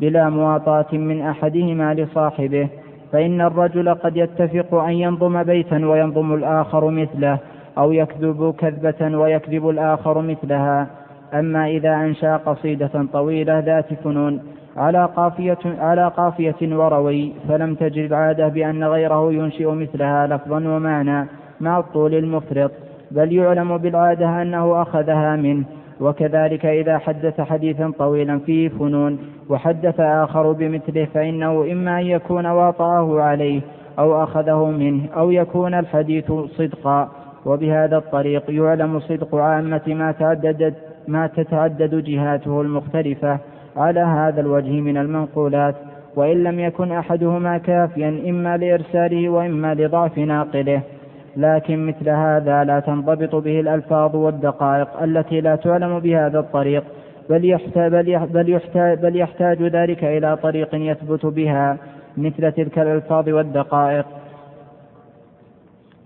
بلا مواطأة من أحدهما لصاحبه. فإن الرجل قد يتفق أن ينظم بيتا وينظم الآخر مثله أو يكذب كذبة ويكذب الآخر مثلها. أما إذا أنشأ قصيدة طويلة ذات فنون على قافية, على قافية وروي فلم تجد عادة بأن غيره ينشئ مثلها لفظا ومعنى مع الطول المفرط بل يعلم بالعادة أنه أخذها منه. وكذلك إذا حدث حديثا طويلا فيه فنون وحدث آخر بمثله فإنه إما أن يكون واطأه عليه أو أخذه منه أو يكون الحديث صدقا. وبهذا الطريق يعلم صدق عامة ما تعددت ما تتعدد جهاته المختلفة. على هذا الوجه من المنقولات وإن لم يكن أحدهما كافيا إما لإرساله وإما لضعف ناقله. لكن مثل هذا لا تنضبط به الألفاظ والدقائق التي لا تعلم بهذا الطريق بل يحتاج, بل, يحتاج, بل يحتاج ذلك إلى طريق يثبت بها مثل تلك الألفاظ والدقائق.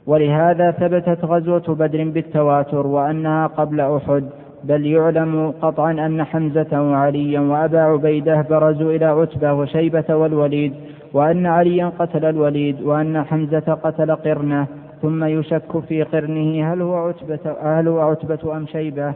ولهذا ثبتت غزوة بدر بالتواتر وأنها قبل أحد. بل يعلم قطعا أن حمزة وعليا وأبا عبيدة برزوا إلى عتبة وشيبة والوليد وأن عليا قتل الوليد وأن حمزة قتل قرنه ثم يشك في قرنه هل هو عتبة, هل هو عتبة أم شيبة.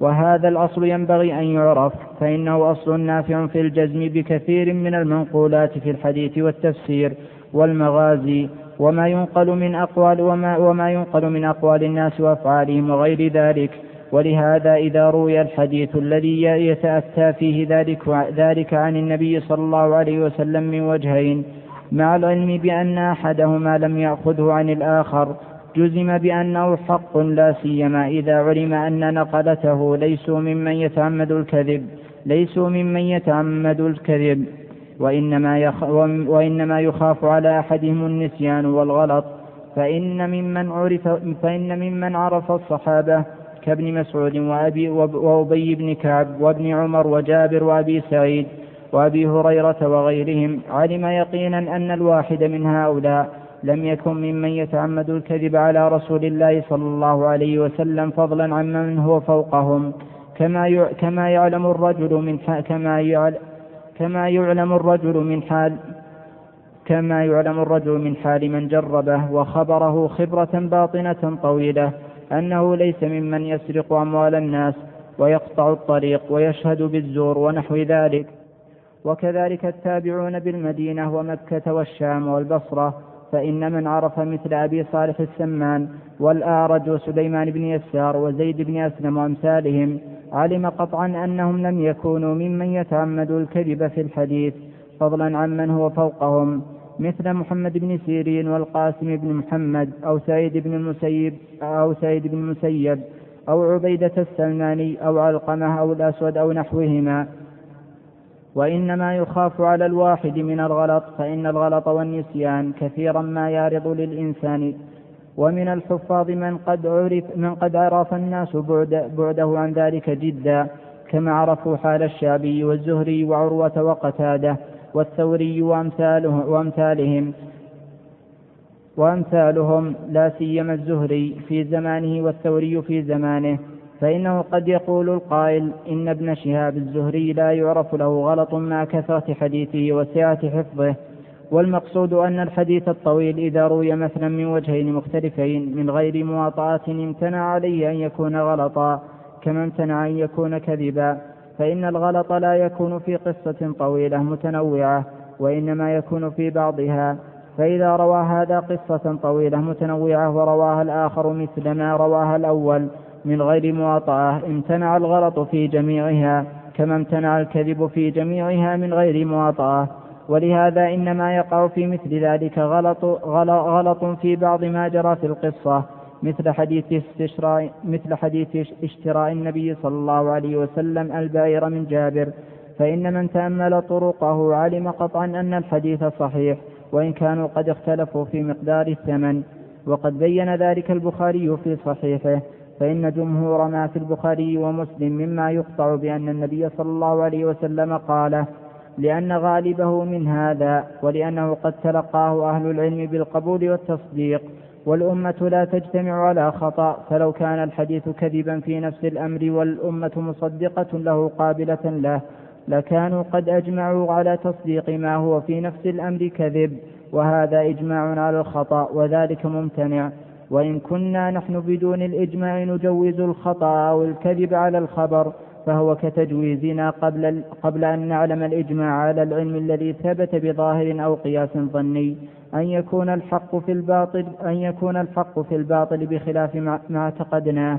وهذا الأصل ينبغي أن يعرف فإنه أصل نافع في الجزم بكثير من المنقولات في الحديث والتفسير والمغازي وما ينقل من أقوال وما, وما ينقل من أقوال الناس وأفعالهم وغير ذلك. ولهذا إذا روي الحديث الذي يتأتى فيه ذلك, ذلك عن النبي صلى الله عليه وسلم من وجهين مع العلم بأن أحدهما لم يأخذه عن الآخر جزم بأنه حق لا سيما إذا علم أن نقلته ليسوا ممن يتعمد الكذب ليسوا ممن يتعمد الكذب وإنما, يخ وإنما يخاف على أحدهم النسيان والغلط فإن ممن عرف فإن ممن عرف الصحابة كابن مسعود وأبي وأبي بن كعب وابن عمر وجابر وأبي سعيد وأبي هريرة وغيرهم علم يقينا أن الواحد من هؤلاء لم يكن ممن يتعمد الكذب على رسول الله صلى الله عليه وسلم فضلا عن من هو فوقهم. كما كما يعلم الرجل من كما يعلم كما يعلم الرجل من حال كما يعلم الرجل من حال من جربه وخبره خبرة باطنة طويلة أنه ليس ممن يسرق أموال الناس ويقطع الطريق ويشهد بالزور ونحو ذلك. وكذلك التابعون بالمدينة ومكة والشام والبصرة فإن من عرف مثل أبي صالح السمان والآرج وسليمان بن يسار وزيد بن أسلم وأمثالهم علم قطعا أنهم لم يكونوا ممن يتعمد الكذب في الحديث فضلا عمن هو فوقهم. مثل محمد بن سيرين والقاسم بن محمد أو سعيد بن المسيب أو سعيد بن المسيب أو عبيدة السلماني أو علقمة أو الأسود أو نحوهما. وإنما يخاف على الواحد من الغلط فإن الغلط والنسيان كثيرا ما يعرض للإنسان. ومن الحفاظ من قد عرف من قد عرف الناس بعد بعده عن ذلك جدا كما عرفوا حال الشعبي والزهري وعروة وقتادة. والثوري وأمثاله وأمثالهم. وأمثالهم لا سيما الزهري في زمانه والثوري في زمانه فإنه قد يقول القائل إن ابن شهاب الزهري لا يعرف له غلط مع كثرة حديثه وسعة حفظه والمقصود أن الحديث الطويل إذا روي مثلا من وجهين مختلفين من غير مواطأة امتنع عليه أن يكون غلطا كما امتنع أن يكون كذبا. فإن الغلط لا يكون في قصة طويلة متنوعة وإنما يكون في بعضها. فإذا روى هذا قصة طويلة متنوعة ورواها الآخر مثل ما رواها الأول من غير مواطأة امتنع الغلط في جميعها كما امتنع الكذب في جميعها من غير مواطأة. ولهذا إنما يقع في مثل ذلك غلط, غلط في بعض ما جرى في القصة. مثل حديث استشراء مثل حديث اشتراء النبي صلى الله عليه وسلم البعير من جابر فإن من تأمل طرقه علم قطعا أن الحديث صحيح وإن كانوا قد اختلفوا في مقدار الثمن. وقد بين ذلك البخاري في صحيحه فإن جمهور ما في البخاري ومسلم مما يقطع بأن النبي صلى الله عليه وسلم قاله لأن غالبه من هذا ولأنه قد تلقاه أهل العلم بالقبول والتصديق والأمة لا تجتمع على خطأ فلو كان الحديث كذبا في نفس الأمر والأمة مصدقة له قابلة له لكانوا قد أجمعوا على تصديق ما هو في نفس الأمر كذب وهذا إجماع على الخطأ وذلك ممتنع. وإن كنا نحن بدون الإجماع نجوز الخطأ أو الكذب على الخبر فهو كتجويزنا قبل, قبل أن نعلم الإجماع على العلم الذي ثبت بظاهر أو قياس ظني. أن يكون الحق في الباطل أن يكون الحق في الباطل بخلاف ما اعتقدناه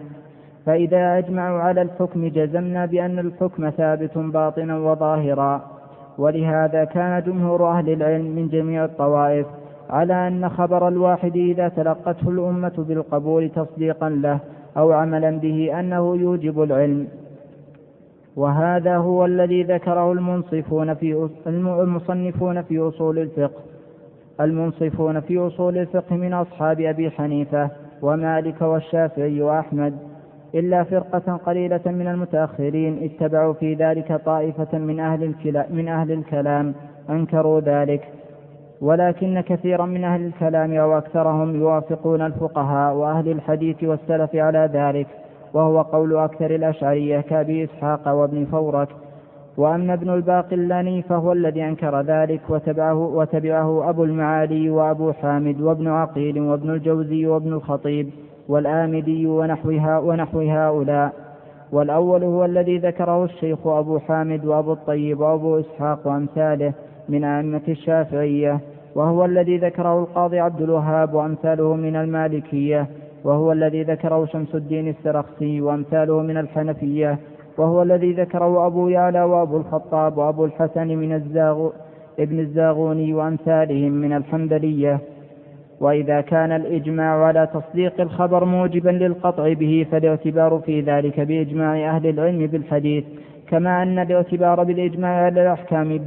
فإذا أجمعوا على الحكم جزمنا بأن الحكم ثابت باطنا وظاهرا. ولهذا كان جمهور أهل العلم من جميع الطوائف على أن خبر الواحد إذا تلقته الأمة بالقبول تصديقا له أو عملا به أنه يوجب العلم. وهذا هو الذي ذكره المنصفون في المصنفون في أصول الفقه. المنصفون في أصول الفقه من أصحاب أبي حنيفة ومالك والشافعي وأحمد إلا فرقة قليلة من المتأخرين اتبعوا في ذلك طائفة من أهل, من أهل الكلام أنكروا ذلك. ولكن كثيرا من أهل الكلام أو أكثرهم يوافقون الفقهاء وأهل الحديث والسلف على ذلك وهو قول أكثر الأشعرية كأبي إسحاق وابن فورك وأما ابن الباقلاني فهو الذي أنكر ذلك وتبعه, وتبعه أبو المعالي وأبو حامد وابن عقيل وابن الجوزي وابن الخطيب والآمدي ونحوها ونحو هؤلاء. والأول هو الذي ذكره الشيخ أبو حامد وأبو الطيب وأبو إسحاق وأمثاله من أئمة الشافعية وهو الذي ذكره القاضي عبد الوهاب وأمثاله من المالكية وهو الذي ذكره شمس الدين السرخسي وأمثاله من الحنفية وهو الذي ذكره أبو يعلى وأبو الخطاب وأبو الحسن من الزاغ ابن الزاغوني وأمثالهم من الحنبلية. وإذا كان الإجماع على تصديق الخبر موجبا للقطع به فالاعتبار في ذلك بإجماع أهل العلم بالحديث كما أن الاعتبار بالإجماع على الأحكام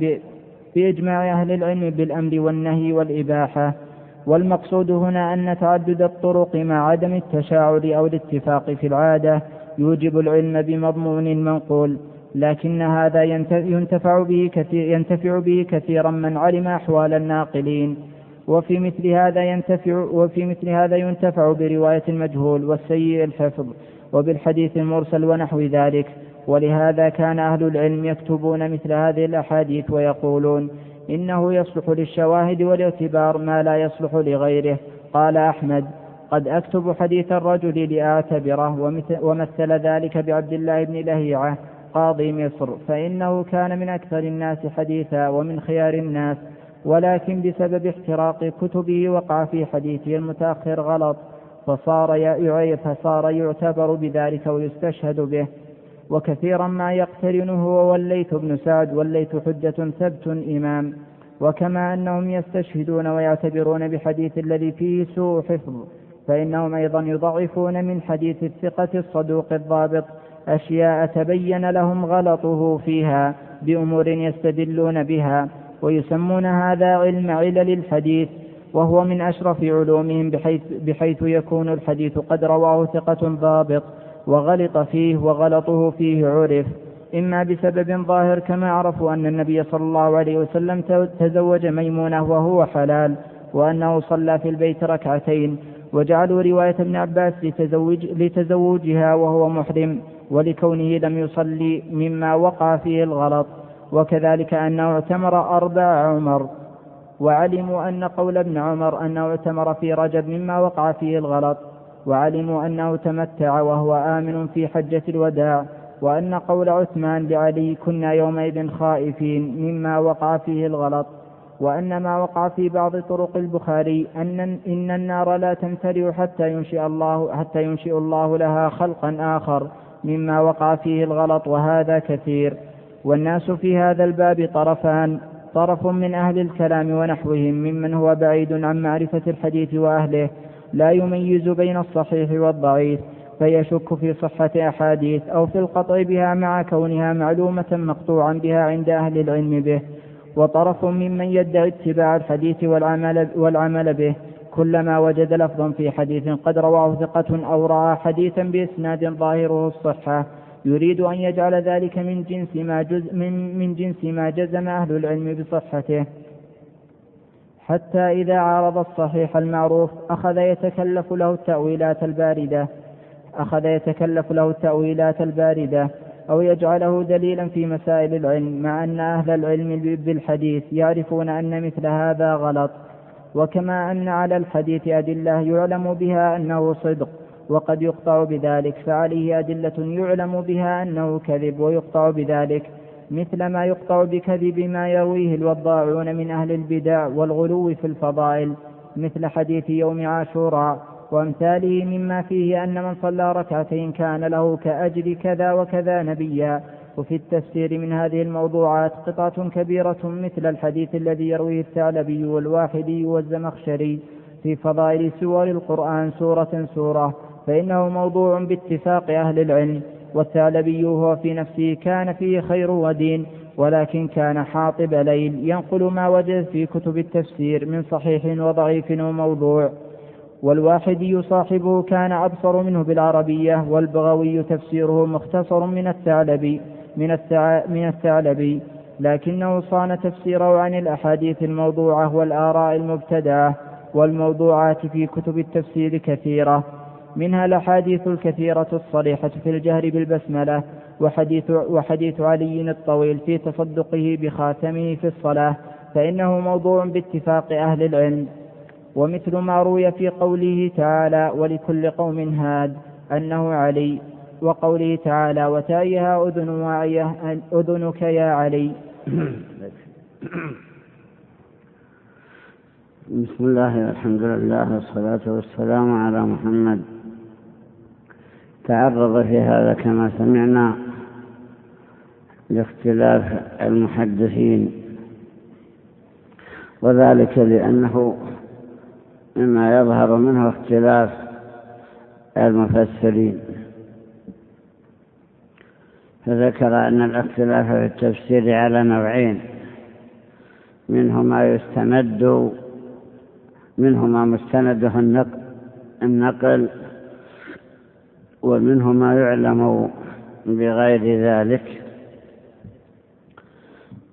بإجماع أهل العلم بالأمر والنهي والإباحة. والمقصود هنا أن تعدد الطرق مع عدم التشاعر أو الاتفاق في العادة. يوجب العلم بمضمون المنقول لكن هذا ينتفع به كثير ينتفع به كثيرا من علم أحوال الناقلين. وفي مثل هذا ينتفع وفي مثل هذا ينتفع برواية المجهول والسيء الحفظ وبالحديث المرسل ونحو ذلك. ولهذا كان أهل العلم يكتبون مثل هذه الأحاديث ويقولون إنه يصلح للشواهد والاعتبار ما لا يصلح لغيره. قال أحمد قد أكتب حديث الرجل لأعتبره ومثل ذلك بعبد الله بن لهيعة قاضي مصر فإنه كان من أكثر الناس حديثا ومن خيار الناس ولكن بسبب احتراق كتبه وقع في حديثه المتأخر غلط فصار فصار يعتبر بذلك ويستشهد به. وكثيرا ما يقترن هو والليث بن سعد والليث حجة ثبت إمام. وكما أنهم يستشهدون ويعتبرون بحديث الذي فيه سوء حفظ. فإنهم أيضا يضعفون من حديث الثقة الصدوق الضابط أشياء تبين لهم غلطه فيها بأمور يستدلون بها ويسمون هذا علم علل الحديث وهو من أشرف علومهم بحيث, بحيث يكون الحديث قد رواه ثقة ضابط وغلط فيه وغلطه فيه عرف. إما بسبب ظاهر كما عرفوا أن النبي صلى الله عليه وسلم تزوج ميمونة وهو حلال وأنه صلى في البيت ركعتين وجعلوا رواية ابن عباس لتزوج لتزوجها وهو محرم ولكونه لم يصلي مما وقع فيه الغلط. وكذلك أنه اعتمر أربع عمر. وعلموا أن قول ابن عمر أنه اعتمر في رجب مما وقع فيه الغلط. وعلموا أنه تمتع وهو آمن في حجة الوداع. وأن قول عثمان لعلي كنا يومئذ خائفين مما وقع فيه الغلط. وأن ما وقع في بعض طرق البخاري أن إن النار لا تمتلئ حتى ينشئ الله حتى ينشئ الله لها خلقا آخر مما وقع فيه الغلط وهذا كثير. والناس في هذا الباب طرفان طرف من أهل الكلام ونحوهم ممن هو بعيد عن معرفة الحديث وأهله لا يميز بين الصحيح والضعيف فيشك في صحة أحاديث أو في القطع بها مع كونها معلومة مقطوعا بها عند أهل العلم به. وطرف ممن يدعي اتباع الحديث والعمل, والعمل به كلما وجد لفظا في حديث قد رواه ثقة أو رأى حديثا بإسناد ظاهره الصحة. يريد أن يجعل ذلك من جنس ما جز من, من جنس ما جزم أهل العلم بصحته. حتى إذا عارض الصحيح المعروف أخذ يتكلف له التأويلات الباردة. أخذ يتكلف له التأويلات الباردة. أو يجعله دليلا في مسائل العلم مع أن أهل العلم بالحديث يعرفون أن مثل هذا غلط. وكما أن على الحديث أدلة يعلم بها أنه صدق وقد يقطع بذلك. فعليه أدلة يعلم بها أنه كذب ويقطع بذلك. مثل ما يقطع بكذب ما يرويه الوضاعون من أهل البدع والغلو في الفضائل مثل حديث يوم عاشوراء. وأمثاله مما فيه أن من صلى ركعتين كان له كأجر كذا وكذا نبيا. وفي التفسير من هذه الموضوعات قطعة كبيرة مثل الحديث الذي يرويه الثعلبي والواحدي والزمخشري في فضائل سور القرآن سورة سورة فإنه موضوع باتفاق أهل العلم. والثعلبي هو في نفسه كان فيه خير ودين ولكن كان حاطب ليل ينقل ما وجد في كتب التفسير من صحيح وضعيف وموضوع. والواحدي صاحبه كان أبصر منه بالعربية والبغوي تفسيره مختصر من الثعلبي من. من الثعلبي لكنه صان تفسيره عن الأحاديث الموضوعة والآراء المبتدعة والموضوعات في كتب التفسير كثيرة منها الأحاديث الكثيرة الصريحة في الجهر بالبسملة وحديث, وحديث علي الطويل في تصدقه بخاتمه في الصلاة فإنه موضوع باتفاق أهل العلم ومثل ما روي في قوله تعالى ولكل قوم هاد أنه علي وقوله تعالى وتائها أذن واعية أذنك يا علي. بسم الله والحمد لله والصلاة والسلام على محمد. تعرض في هذا كما سمعنا لاختلاف المحدثين وذلك لأنه مما يظهر منه اختلاف المفسرين. فذكر أن الاختلاف في التفسير على نوعين منه ما يستمد منه ما مستنده النقل ومنه ما يعلم بغير ذلك.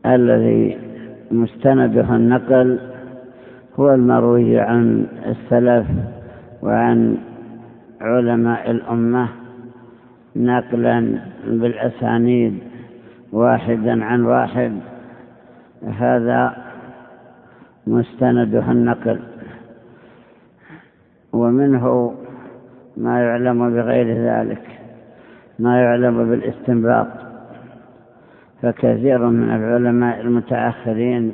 الذي مستنده النقل هو المروي عن السلف وعن علماء الأمة نقلا بالأسانيد واحدا عن واحد. هذا مستنده النقل. ومنه ما يعلم بغير ذلك ما يعلم بالاستنباط. فكثير من العلماء المتأخرين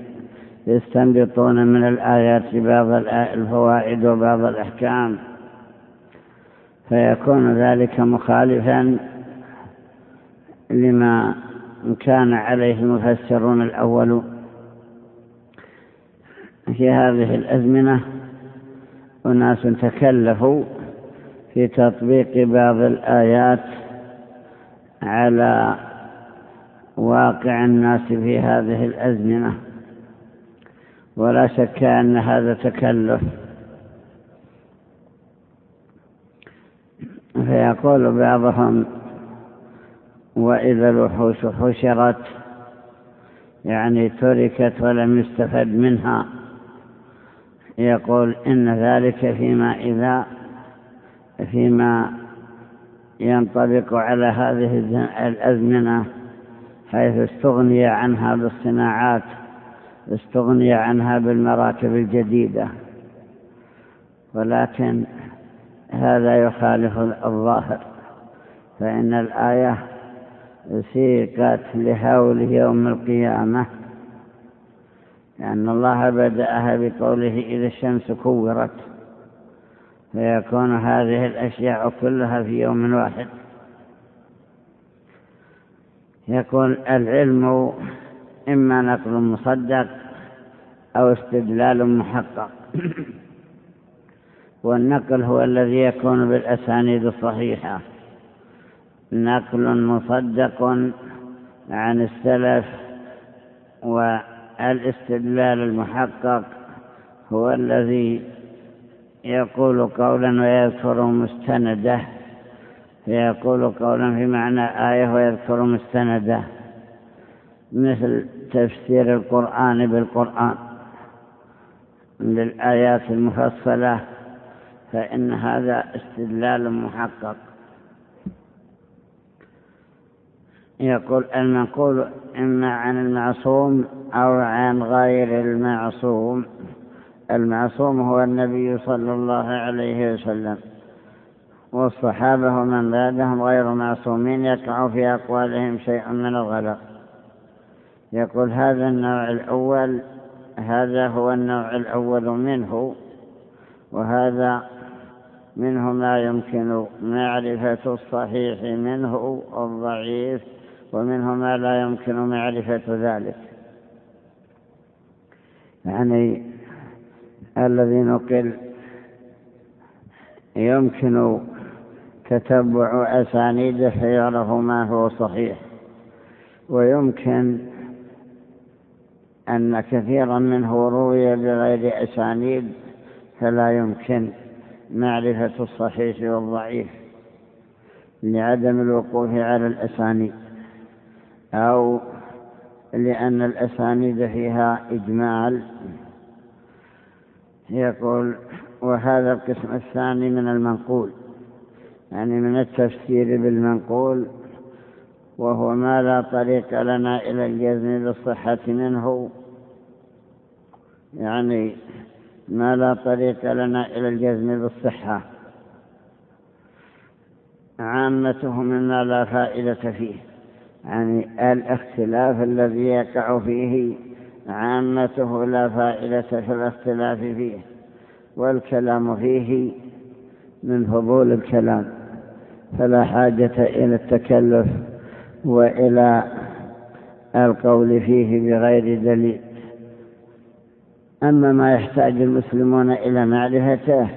يستنبطون من الآيات بعض الفوائد وبعض الأحكام. فيكون ذلك مخالفا لما كان عليه المفسرون الأول. في هذه الأزمنة أناس تكلفوا في تطبيق بعض الآيات على واقع الناس في هذه الأزمنة. ولا شك أن هذا تكلف. فيقول بعضهم وإذا الوحوش حشرت يعني تركت ولم يستفد منها يقول إن ذلك فيما إذا فيما ينطبق على هذه الأزمنة حيث استغني عنها بالصناعات استغني عنها بالمراكب الجديدة. ولكن هذا يخالف الظاهر فإن الآية سيقت لهول يوم القيامة لأن الله بدأها بقوله إذا الشمس كورت فيكون هذه الأشياء كلها في يوم واحد. يكون العلم إما نقل مصدق أو استدلال محقق. <clears throat> والنقل هو الذي يكون بالأسانيد الصحيحة. نقل مصدق عن السلف والاستدلال المحقق هو الذي يقول قولا ويذكر مستنده. فيقول قولا في معنى آية ويذكر مستنده. مثل تفسير القرآن بالقرآن للآيات المفصلة فإن هذا استدلال محقق. يقول المنقول إما عن المعصوم أو عن غير المعصوم. المعصوم هو النبي صلى الله عليه وسلم والصحابة ومن بعدهم غير معصومين يقع في أقوالهم شيء من الغلط. يقول هذا النوع الأول هذا هو النوع الأول منه وهذا منه ما يمكن معرفة الصحيح منه الضعيف ومنه ما لا يمكن معرفة ذلك. يعني الذي نقل يمكن تتبع أسانيده فيعرف ما هو صحيح ويمكن أن كثيرا منه روي بغير أسانيد فلا يمكن معرفة الصحيح والضعيف لعدم الوقوف على الأسانيد أو لأن الأسانيد فيها إجمال يقول وهذا القسم الثاني من المنقول يعني من التفسير بالمنقول وهو ما لا طريق لنا إلى الجزم بالصحة منه يعني ما لا طريق لنا إلى الجزم بالصحة. عامته مما لا فائدة فيه. يعني الاختلاف الذي يقع فيه عامته لا فائدة في الاختلاف فيه والكلام فيه من فضول الكلام. فلا حاجة إلى التكلف وإلى القول فيه بغير دليل. أما ما يحتاج المسلمون إلى معرفته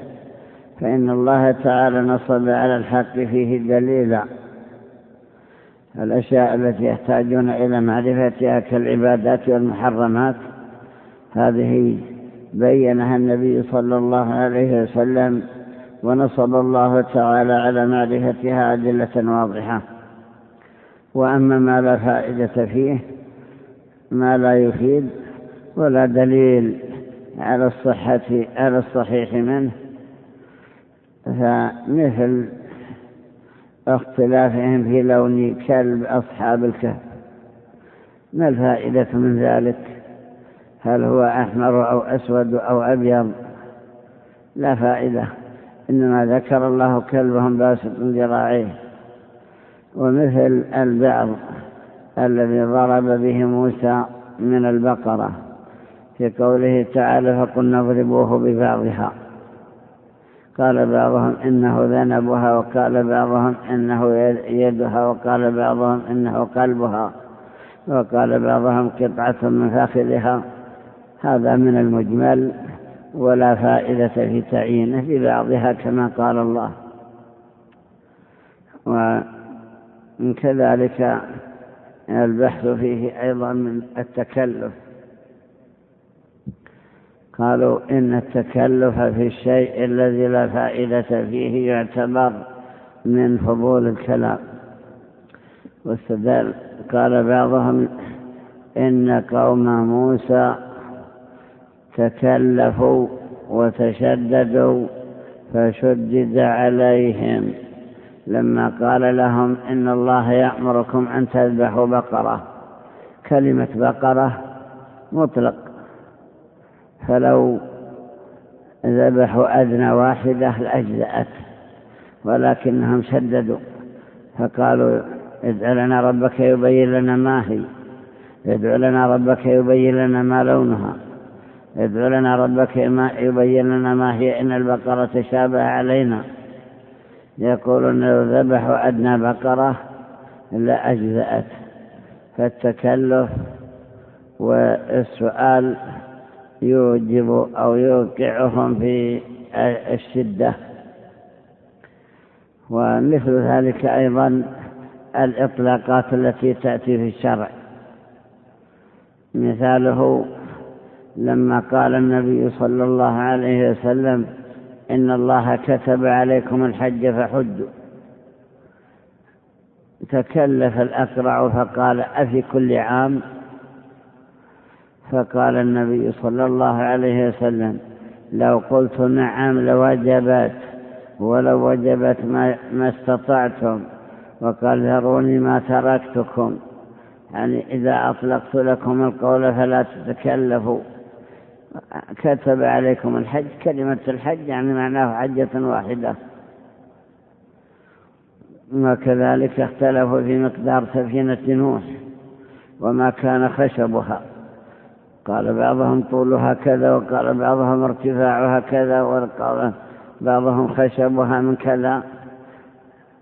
فإن الله تعالى نصب على الحق فيه دليلا. الأشياء التي يحتاجون إلى معرفتها كالعبادات والمحرمات هذه بينها النبي صلى الله عليه وسلم ونصب الله تعالى على معرفتها أدلة واضحة. وأما ما لا فائدة فيه ما لا يفيد ولا دليل على الصحة على الصحيح منه. فمثل اختلافهم في لون كلب أصحاب الكهف. ما الفائدة من ذلك؟ هل هو أحمر أو أسود أو أبيض؟ لا فائدة. إنما ذكر الله كلبهم باسط ذراعيه. ومثل البعض الذي ضرب به موسى من البقرة. في قوله تعالى فقلنا اضربوه ببعضها. قال بعضهم إنه ذنبها وقال بعضهم إنه يدها وقال بعضهم إنه قلبها وقال بعضهم قطعة من فاخذها هذا من المجمل ولا فائدة في تعيينه ببعضها كما قال الله. وكذلك البحث فيه أيضا من التكلف. قالوا إن التكلف في الشيء الذي لا فائدة فيه يعتبر من فضول الكلام. واستدل قال بعضهم إن قوم موسى تكلفوا وتشددوا فشدد عليهم. لما قال لهم إن الله يأمركم أن تذبحوا بقرة كلمة بقرة مطلق. فلو ذبحوا أدنى واحدة لأجزأت ولكنهم شددوا فقالوا ادع لنا ربك يبين لنا ما هي ادع لنا ربك يبين لنا ما لونها ادع لنا ربك يبين لنا ما هي إن البقرة تشابه علينا. يقولون لو ذبحوا أدنى بقرة لأجزأت. فالتكلف والسؤال يوجب أو يوقعهم في الشدة. ومثل ذلك أيضا الإطلاقات التي تأتي في الشرع. مثاله لما قال النبي صلى الله عليه وسلم إن الله كتب عليكم الحج فحجوا. تكلف الأقرع فقال أفي كل عام فقال النبي صلى الله عليه وسلم لو قلت نعم لوجبت ولو وجبت ما, ما استطعتم وقال ذروني ما تركتكم يعني إذا أطلقت لكم القول فلا تتكلفوا. كتب عليكم الحج كلمة الحج يعني معناه حجة واحدة. وكذلك اختلفوا في مقدار سفينة نوح وما كان خشبها. قال بعضهم طولها كذا وقال بعضهم ارتفاعها كذا وقال بعضهم خشبها من كذا.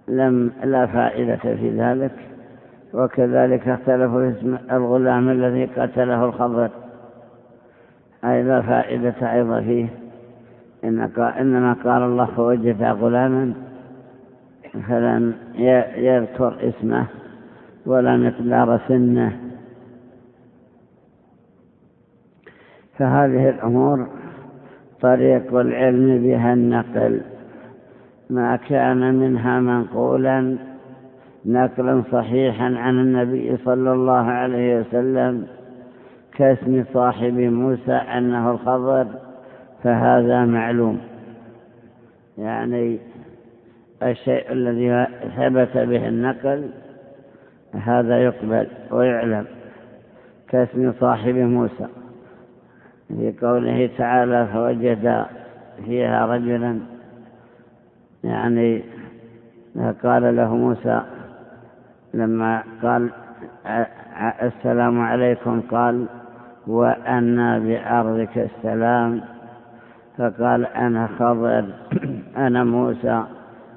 لم لا فائدة في ذلك. وكذلك اختلفوا اسم الغلام الذي قتله الخضر. أي لا فائدة أيضا فيه. إنما قال الله فوجد غلاما فلم يذكر اسمه ولا مقدار سنه. فهذه الأمور طريق العلم بها النقل. ما كان منها منقولا نقلا صحيحا عن النبي صلى الله عليه وسلم كاسم صاحب موسى أنه الخضر فهذا معلوم. يعني الشيء الذي ثبت به النقل هذا يقبل ويعلم. كاسم صاحب موسى. في قوله تعالى فوجد فيها رجلا يعني قال له موسى لما قال السلام عليكم قال وأنا بأرضك السلام فقال أنا خضر أنا موسى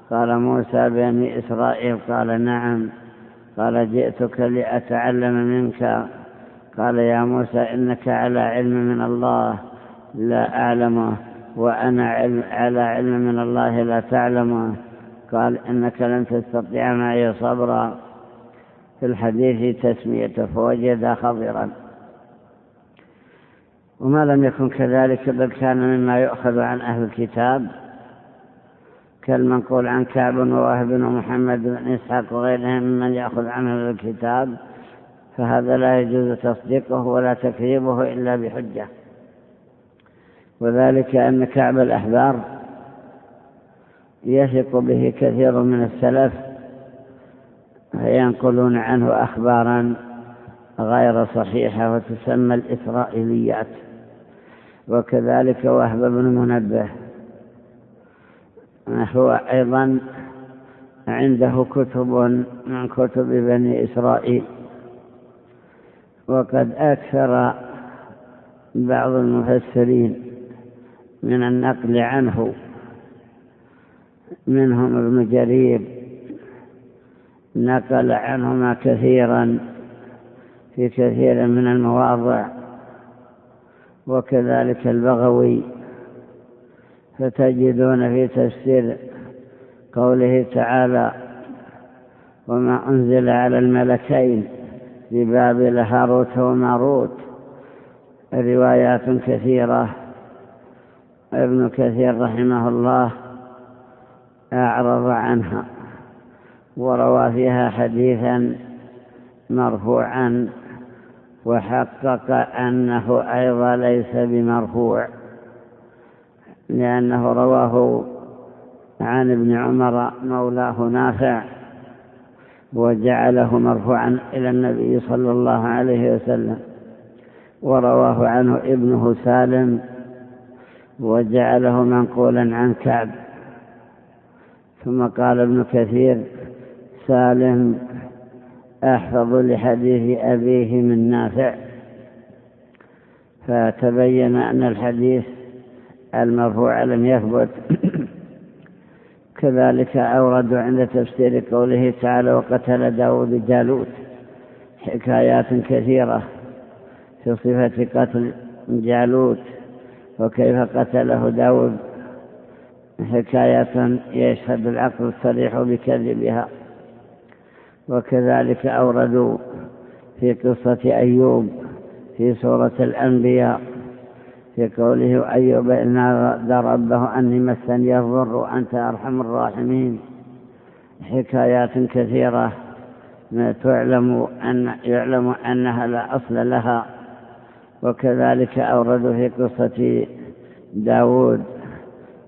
قال موسى بني إسرائيل قال نعم قال جئتك لأتعلم منك قال يا موسى إنك على علم من الله لا أعلمه وأنا علم على علم من الله لا تعلمه قال إنك لن تستطيع معي صبرا. في الحديث تسميته فوجد خضرا. وما لم يكن كذلك بل كان مما يؤخذ عن أهل الكتاب. كالمنقول عن كعب ووهب ومحمد بن إسحاق وغيرهم ممن يأخذ عنه الكتاب. فهذا لا يجوز تصديقه ولا تكذيبه إلا بحجة. وذلك أن كعب الأحبار يثق به كثير من السلف فينقلون عنه أخبارا غير صحيحة وتسمى الإسرائيليات. وكذلك وهب بن منبه هو أيضا عنده كتب من كتب بني إسرائيل. وقد أكثر بعض المفسرين من النقل عنه منهم ابن جرير نقل عنهما كثيرا في كثير من المواضع وكذلك البغوي فتجدون في تفسير قوله تعالى وما أنزل على الملكين في بابل هاروت وماروت. روايات كثيرة. ابن كثير رحمه الله أعرض عنها وروى فيها حديثا مرفوعا وحقق أنه أيضا ليس بمرفوع لأنه رواه عن ابن عمر مولاه نافع. وجعله مرفوعا إلى النبي صلى الله عليه وسلم. ورواه عنه ابنه سالم وجعله منقولا عن كعب. ثم قال ابن كثير سالم أحفظ لحديث أبيه من نافع. فتبين أن الحديث المرفوع لم يثبت. كذلك أوردوا عند تفسير قوله تعالى وقتل داود جالوت. حكايات كثيرة في صفة قتل جالوت وكيف قتله داود. حكاية يشهد العقل الصريح بكذبها. وكذلك أوردوا في قصة أيوب في سورة الأنبياء. في قوله أيوب إن ربه أني مسني الضر وأنت أرحم الراحمين. حكايات كثيرة. تعلم أن يعلم أنها لا أصل لها. وكذلك أوردوا في قصة داود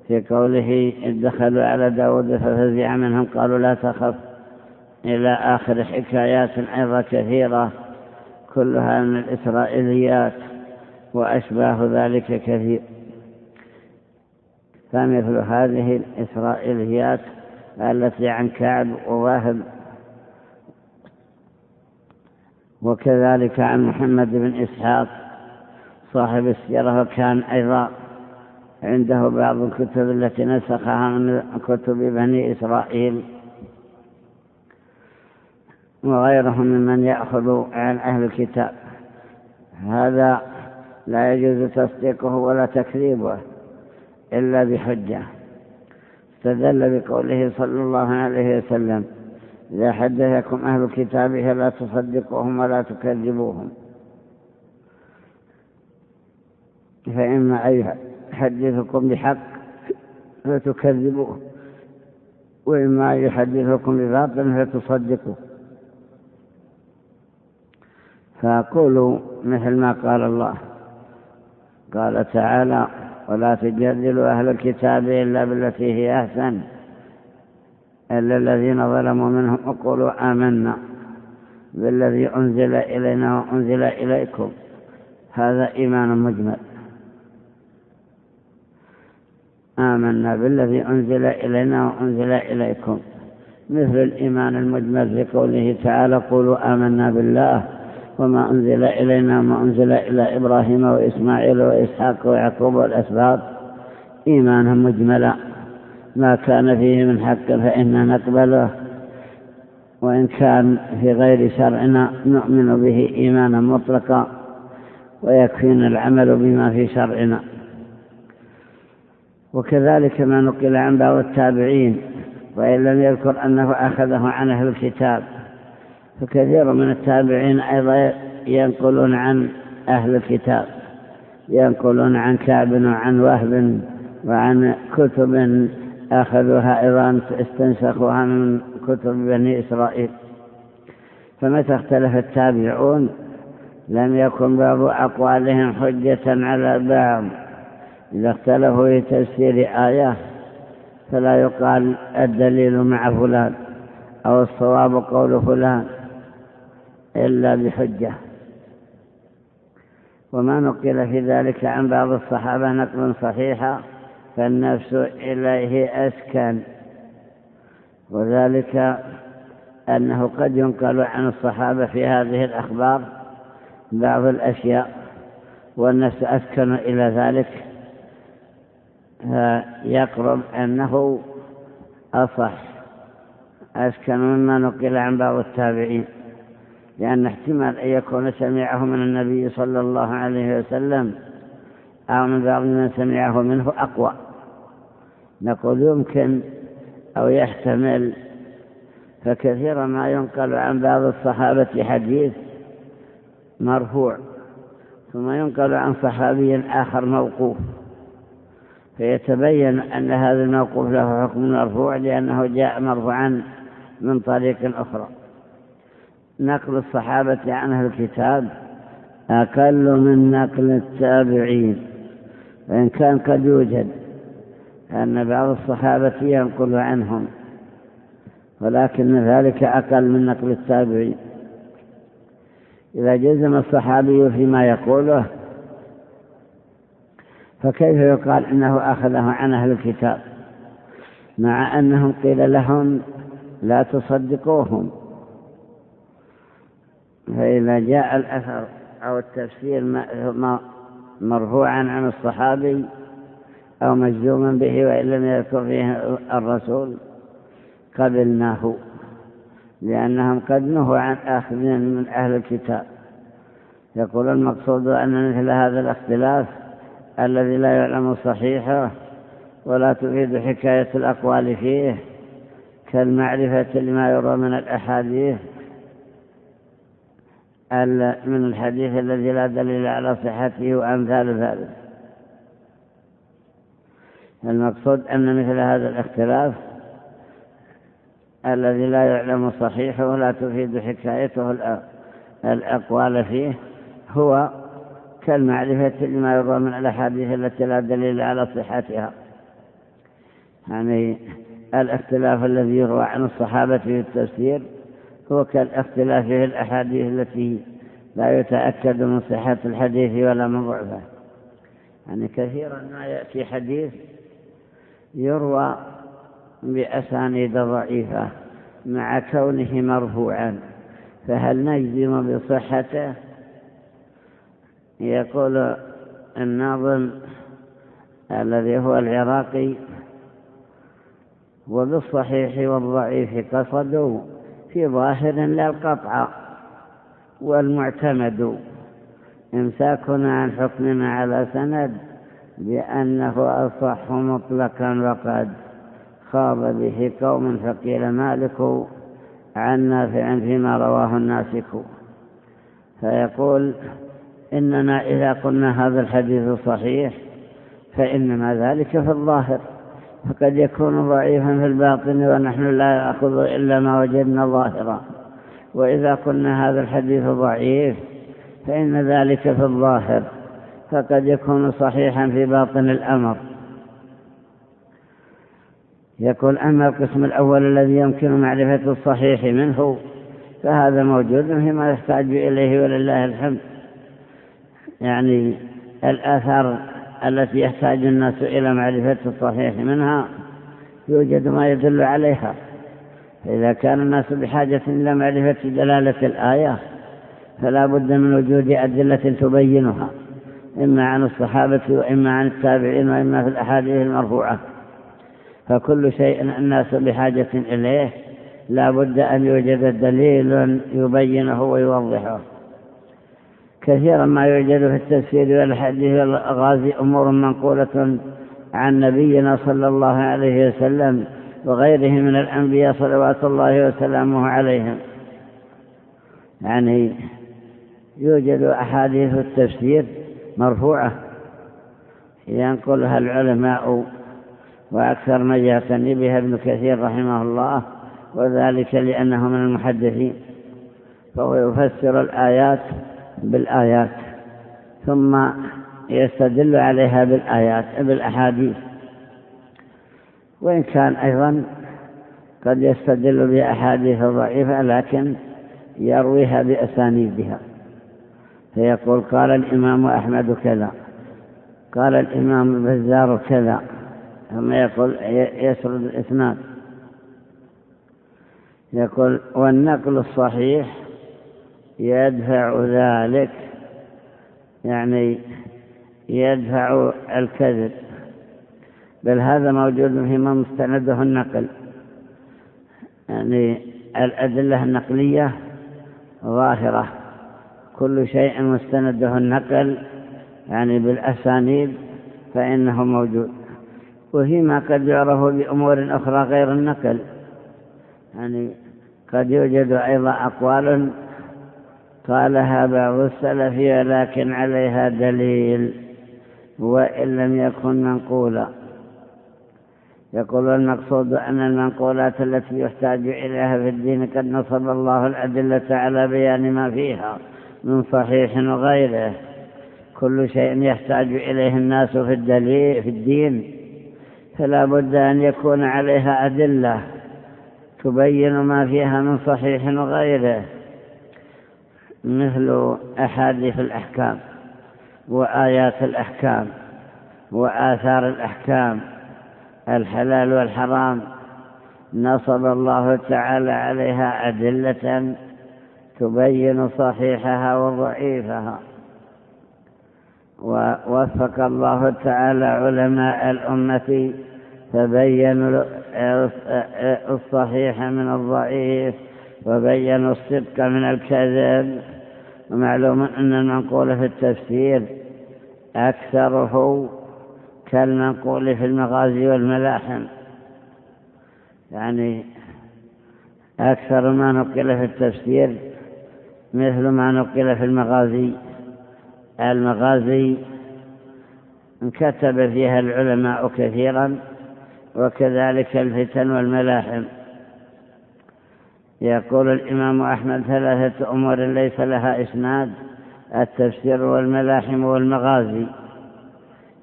في قوله دخلوا على داود ففزع منهم قالوا لا تخف. إلى آخر حكايات أيضا كثيرة. كلها من الإسرائيليات. وأشباه ذلك كثير. فمثل هذه الإسرائيليات التي عن كعب وواهب وكذلك عن محمد بن إسحاق صاحب السيرة وكان أيضا عنده بعض الكتب التي نسخها من كتب بني إسرائيل وغيرهم ممن يأخذ عن أهل الكتاب. هذا لا يجوز تصديقه ولا تكذيبه إلا بحجة. استدل بقوله صلى الله عليه وسلم إذا حدثكم أهل الكتاب فلا تصدقوهم ولا تكذبوهم. فإما أن يحدثكم بحق فتكذبوه وإما يحدثكم بباطل فتصدقوه. فقولوا مثل ما قال الله قال تعالى ولا تجادلوا أهل الكتاب إلا بالتي هي أحسن. إلا الذين ظلموا منهم وقولوا آمنا بالذي أنزل إلينا وأنزل إليكم. هذا إيمان مجمل. آمنا بالذي أنزل إلينا وأنزل إليكم. مثل الإيمان المجمل في قوله تعالى قولوا آمنا بالله. وما أنزل إلينا وما أنزل إلى إبراهيم وإسماعيل وإسحاق ويعقوب والأسباط. إيمانا مجملا. ما كان فيه من حق فإنا نقبله. وإن كان في غير شرعنا نؤمن به إيمانا مطلقا. ويكفينا العمل بما في شرعنا. وكذلك ما نقل عن بعض التابعين. وإن لم يذكر أنه أخذه عن أهل الكتاب. فكثير من التابعين أيضا ينقلون عن أهل الكتاب ينقلون عن كعب وعن وهب وعن كتب أخذوها أيضا استنسخوها من كتب بني إسرائيل. فمتى اختلف التابعون لم يكن بعض أقوالهم حجة على بعض إذا اختلفوا في تفسير آية فلا يقال الدليل مع فلان أو الصواب قول فلان. إلا بحجة. وما نقل في ذلك عن بعض الصحابة نقل صحيحا فالنفس إليه أسكن. وذلك أنه قد ينقل عن الصحابة في هذه الأخبار بعض الأشياء والنفس أسكن إلى ذلك. يقرب أنه أصح أسكن مما نقل عن بعض التابعين. لأن احتمال أن يكون سمعه من النبي صلى الله عليه وسلم أو من بعض من سمعه منه أقوى. نقول يمكن أو يحتمل فكثيرا ما ينقل عن بعض الصحابة حديث مرفوع ثم ينقل عن صحابي آخر موقوف فيتبين أن هذا الموقوف له حكم مرفوع لأنه جاء مرفوعا من طريق أخرى. نقل الصحابة عن الكتاب أقل من نقل التابعين وإن كان قد يوجد أن بعض الصحابة ينقل عنهم ولكن ذلك أقل من نقل التابعين. إذا جزم الصحابي فيما يقوله فكيف يقال إنه أخذه عن أهل الكتاب؟ مع أنهم قيل لهم لا تصدقوهم. فإذا جاء الأثر أو التفسير مرفوعا عن الصحابي أو مجزوما به وإن لم يذكر فيه الرسول قبلناه لأنهم قد نهوا عن آخذ من أهل الكتاب. يقول المقصود أن مثل هذا الاختلاف الذي لا يعلم صحيحه ولا تفيد حكاية الأقوال فيه كالمعرفة لما يرى من الأحاديث من الحديث الذي لا دليل على صحته وأمثال ذلك. المقصود أن مثل هذا الاختلاف الذي لا يعلم صحيحه ولا تفيد حكايته الأقوال فيه هو كالمعرفة لما يرى من الأحاديث التي لا دليل على صحتها. يعني الاختلاف الذي يروى عن الصحابة في التفسير هو كالاختلاف في الأحاديث التي لا يتأكد من صحة الحديث ولا من ضعفه. يعني كثيرا ما يأتي حديث يروى بأسانيد ضعيفة مع كونه مرفوعا فهل نجزم بصحته؟ يقول الناظم الذي هو العراقي وبالصحيح والضعيف قصدوا. في ظاهر لا القطع والمعتمد. إمساكنا عن حكمنا على سند بأنه أصح مطلقا وقد خاض به قوم فقيل مالك عن نافع فيما رواه الناسك. فيقول إننا إذا قلنا هذا الحديث صحيح فإنما ذلك في الظاهر. فقد يكون ضعيفا في الباطن ونحن لا نأخذ إلا ما وجدنا ظاهرا. وإذا قلنا هذا الحديث ضعيف فإن ذلك في الظاهر فقد يكون صحيحا في باطن الأمر. يقول أما القسم الأول الذي يمكن معرفة الصحيح منه فهذا موجود فيما يحتاج إليه ولله الحمد. يعني الآثار التي يحتاج الناس إلى معرفة الصحيح منها يوجد ما يدل عليها. فإذا كان الناس بحاجة إلى معرفة دلالة الآية فلا بد من وجود أدلة تبينها إما عن الصحابة وإما عن التابعين وإما في الأحاديث المرفوعة. فكل شيء الناس بحاجة إليه لا بد أن يوجد دليل يبينه ويوضحه. كثيرا ما يوجد في التفسير والحديث والغازي أمور منقولة عن نبينا صلى الله عليه وسلم وغيره من الأنبياء صلوات الله وسلامه عليهم. يعني يوجد أحاديث التفسير مرفوعة. ينقلها العلماء وأكثر ما يعتني بها ابن كثير رحمه الله وذلك لأنه من المحدثين فهو يفسر الآيات بالآيات ثم يستدل عليها بالآيات بالأحاديث. وإن كان أيضا قد يستدل بأحاديث ضعيفة لكن يرويها بأسانيدها. فيقول قال الإمام أحمد كذا قال الإمام البزار كذا ثم يقول يسرد الإسناد. يقول والنقل الصحيح يدفع ذلك يعني يدفع الكذب. بل هذا موجود فيما مستنده النقل. يعني الأدلة النقلية ظاهرة. كل شيء مستنده النقل يعني بالأسانيد فإنه موجود. وفيما قد يعرف بأمور أخرى غير النقل. يعني قد يوجد أيضا أقوال قالها بعض السلف ولكن عليها دليل وإن لم يكن منقولا. يقول المقصود أن المنقولات التي يحتاج إليها في الدين قد نصب الله الأدلة على بيان ما فيها من صحيح وغيره. كل شيء يحتاج إليه الناس في, الدليل في الدين. فلا بد أن يكون عليها أدلة تبين ما فيها من صحيح وغيره. مثل أحاديث الأحكام وآيات الأحكام وآثار الأحكام الحلال والحرام. نصب الله تعالى عليها أدلة تبين صحيحها وضعيفها. ووفق الله تعالى علماء الأمة فبينوا الصحيح من الضعيف وبينوا الصدق من الكذب ومعلوم أن المنقول في التفسير أكثره كالمنقول في المغازي والملاحم. يعني أكثر ما نقل في التفسير مثل ما نقل في المغازي. المغازي كتب فيها العلماء كثيرا وكذلك الفتن والملاحم. يقول الإمام أحمد ثلاثة أمور ليس لها إسناد التفسير والملاحم والمغازي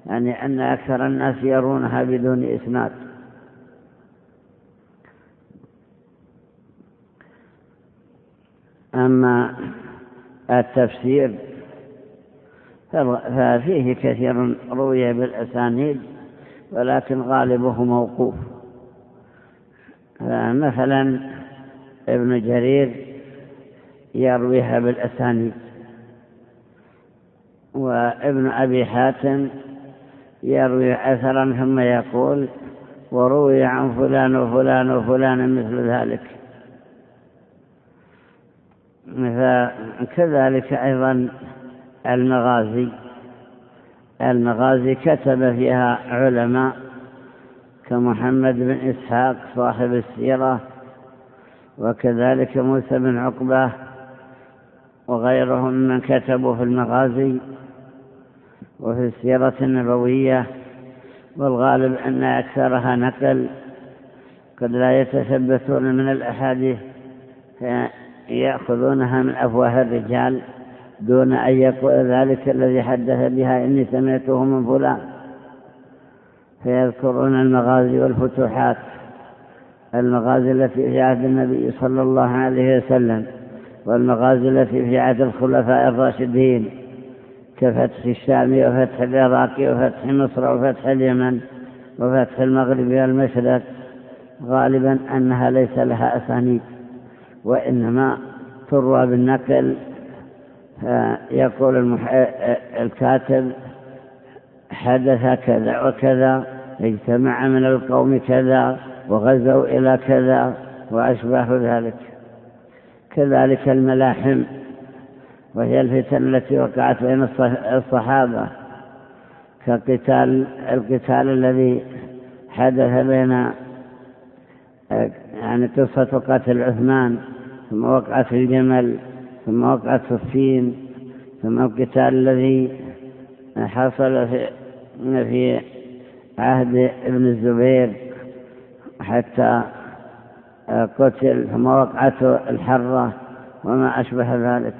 يعني أن أكثر الناس يرونها بدون إسناد. أما التفسير ففيه كثير روي بالأسانيد ولكن غالبه موقوف. فمثلا ابن جرير يرويها بالأسانيد. وابن أبي حاتم يروي أثرا ثم يقول وروي عن فلان وفلان وفلان مثل ذلك. فكذلك أيضا المغازي. المغازي كتب فيها علماء كمحمد بن إسحاق صاحب السيرة وكذلك موسى بن عقبة وغيرهم من كتبوا في المغازي وفي السيرة النبوية والغالب أن أكثرها نقل قد لا يتثبتون من الأحاديث يأخذونها من أفواه الرجال دون أن يقول ذلك الذي حدث بها إني سمعته من فلان فيذكرون المغازي والفتوحات. المغازي التي في عهد النبي صلى الله عليه وسلم والمغازي التي في عهد الخلفاء الراشدين كفتح الشام وفتح العراق وفتح مصر وفتح اليمن وفتح المغرب والمشرق. غالبا أنها ليس لها أسانيد وإنما تروى بالنقل يقول المح... الكاتب حدث كذا وكذا اجتمع من القوم كذا. وغزوا إلى كذا وأشباه ذلك. كذلك الملاحم وهي الفتن التي وقعت بين الصحابة كقتال القتال الذي حدث بين يعني قصة قتل عثمان ثم وقعت الجمل ثم وقعت صفين ثم القتال الذي حصل في في عهد ابن الزبير. حتى قتل ثم وقعته الحرة وما أشبه ذلك.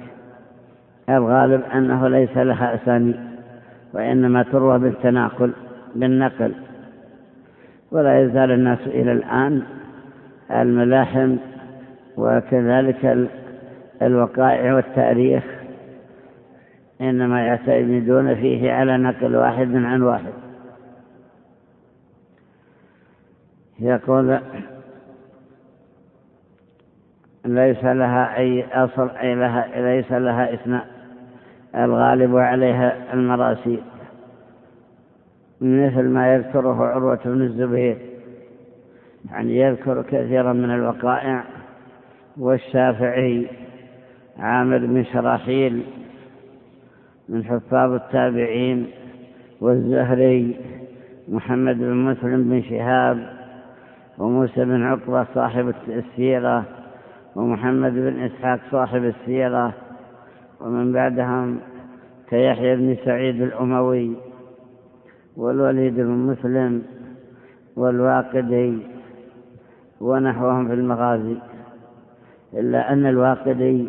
الغالب أنه ليس لها أساني وإنما تروى بالتناقل بالنقل. ولا يزال الناس إلى الآن الملاحم وكذلك الوقائع والتاريخ إنما يعتمدون فيه على نقل واحد عن واحد. يقول ليس لها أي أصل أي لها ليس لها إثناء. الغالب عليها المراسيل مثل ما يذكره عروة بن الزبير. يعني يذكر كثيرا من الوقائع. والشافعي عامر بن شراحيل. من حفاظ التابعين. والزهري. محمد بن مسلم بن شهاب. وموسى بن عقبة صاحب السيرة ومحمد بن إسحاق صاحب السيرة ومن بعدهم كيحيى بن سعيد الأموي والوليد بن مسلم والواقدي ونحوهم في المغازي. إلا أن الواقدي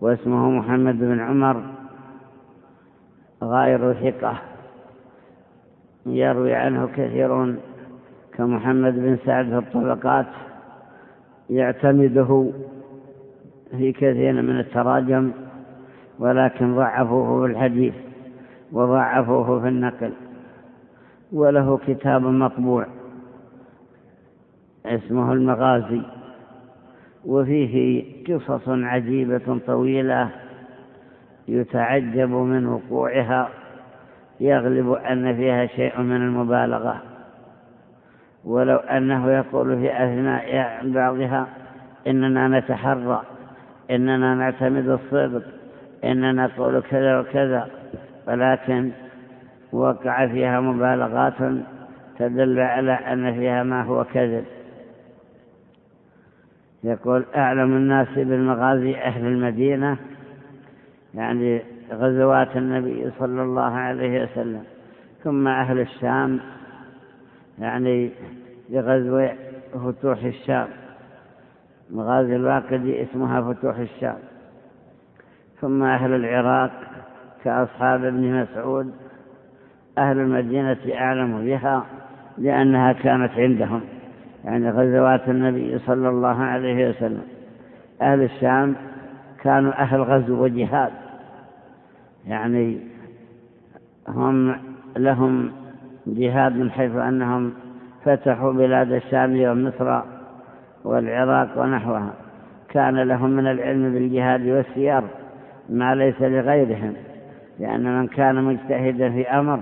واسمه محمد بن عمر غير ثقة يروي عنه كثيرون. كمحمد بن سعد في الطبقات يعتمده في كثير من التراجم ولكن ضعفوه في الحديث وضعفوه في النقل وله كتاب مطبوع اسمه المغازي وفيه قصص عجيبة طويلة يتعجب من وقوعها يغلب أن فيها شيء من المبالغة. ولو أنه يقول في أثناء بعضها إننا نتحرى إننا نعتمد الصدق إننا نقول كذا وكذا ولكن وقع فيها مبالغات تدل على أن فيها ما هو كذب. يقول أعلم الناس بالمغازي أهل المدينة يعني غزوات النبي صلى الله عليه وسلم ثم أهل الشام يعني لغزو فتوح الشام. مغازي الواقدي اسمها فتوح الشام. ثم أهل العراق كأصحاب ابن مسعود. أهل المدينة أعلم بها لأنها كانت عندهم. يعني غزوات النبي صلى الله عليه وسلم. أهل الشام كانوا أهل غزو وجهاد. يعني هم لهم جهاد من حيث أنهم فتحوا بلاد الشام ومصر والعراق ونحوها. كان لهم من العلم بالجهاد والسير ما ليس لغيرهم لأن من كان مجتهدا في أمر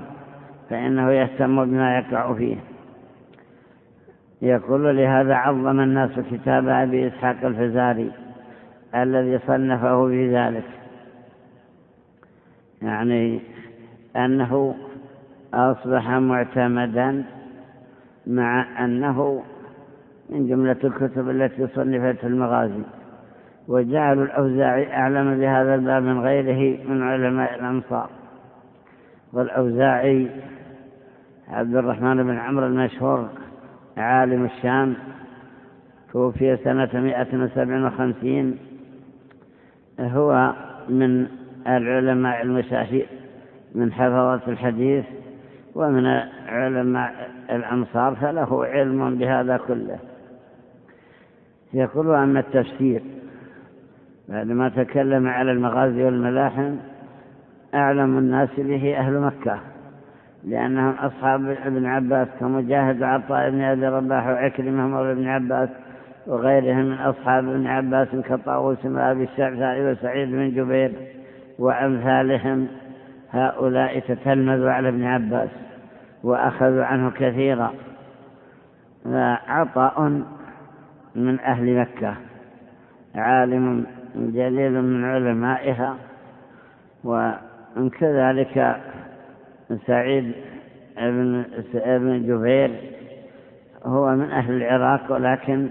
فإنه يهتم بما يقع فيه. يقول لهذا عظم الناس كتاب أبي إسحاق الفزاري الذي صنفه في ذلك. يعني أنه أصبح معتمدا مع أنه من جملة الكتب التي صنفت في المغازي. وجعلوا الأوزاعي أعلم بهذا الباب من غيره من علماء الأمصار. والأوزاعي عبد الرحمن بن عمرو المشهور عالم الشام توفي سنة 157 هو من العلماء المشاهير من حفظة الحديث ومن علماء الأمصار فله علم بهذا كله. يقول أما التفسير بعدما تكلم على المغازي والملاحم أعلم الناس به أهل مكة لأنهم أصحاب ابن عباس كمجاهد وعطاء بن أبي رباح وعكرمة مولى ابن عباس وغيرهم من أصحاب ابن عباس كطاووس وأبي الشعثاء وسعيد بن جبير وأمثالهم هؤلاء تتلمذوا على ابن عباس. وأخذوا عنه كثيرا. عطاء من أهل مكة عالم جليل من علمائها وكذلك سعيد بن ابن جبير هو من أهل العراق ولكن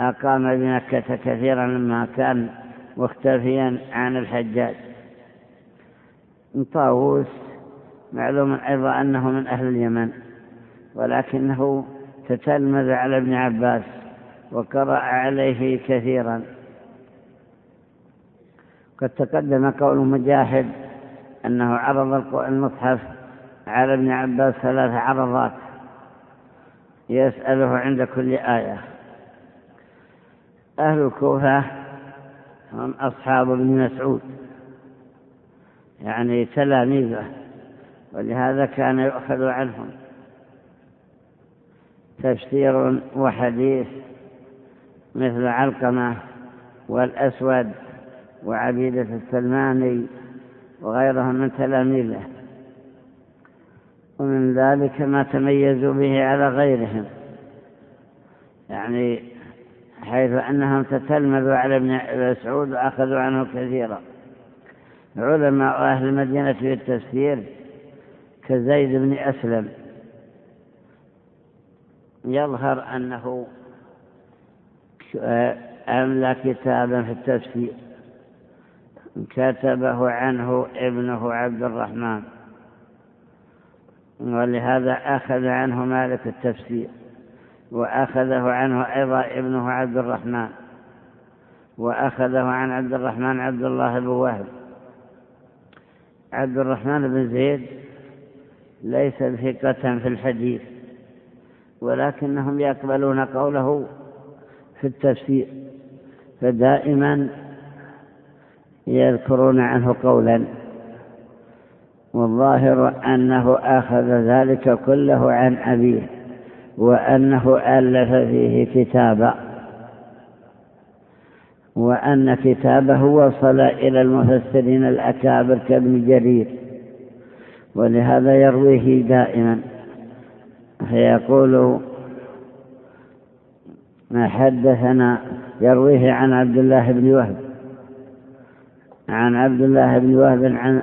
أقام بمكة كثيرا لما كان مختفيا عن الحجاج. طاووس معلوم أيضا أنه من أهل اليمن ولكنه تتلمذ على ابن عباس وقرأ عليه كثيرا. قد تقدم قول مجاهد أنه عرض المصحف على ابن عباس ثلاث عرضات يسأله عند كل آية. أهل الكوفة هم أصحاب ابن مسعود يعني تلاميذه. ولهذا كان يؤخذ عنهم. تفسير وحديث مثل علقمة والأسود وعبيدة السلماني وغيرهم من تلاميذه. ومن ذلك ما تميزوا به على غيرهم. يعني حيث أنهم تتلمذوا على ابن مسعود وأخذوا عنه كثيرا. علماء أهل المدينة في التفسير كزيد بن أسلم. يظهر أنه أملى كتابا في التفسير. كتبه عنه ابنه عبد الرحمن. ولهذا أخذ عنه مالك التفسير. وأخذه عنه أيضا ابنه عبد الرحمن. وأخذه عن عبد الرحمن عبد الله بن وهب. عبد الرحمن بن زيد ليس ثقة في الحديث ولكنهم يقبلون قوله في التفسير فدائما يذكرون عنه قولا والظاهر أنه أخذ ذلك كله عن أبيه وأنه ألف فيه كتابا وأن كتابه وصل إلى المفسرين الأكابر كابن جرير. ولهذا يرويه دائما فيقول ما حدثنا يرويه عن عبد الله بن وهب عن عبد الله بن وهب عن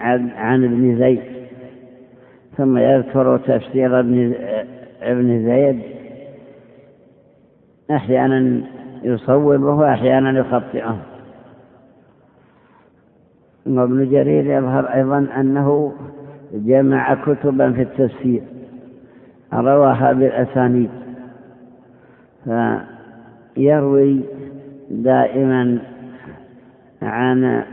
عن عن ابن زيد ثم يذكر تفسير ابن ابن زيد أحيانا يصوبه وأحيانا يخطئه. وابن جرير يظهر أيضا أنه جمع كتبا في التفسير رواها بالأسانيد. فيروي دائما عن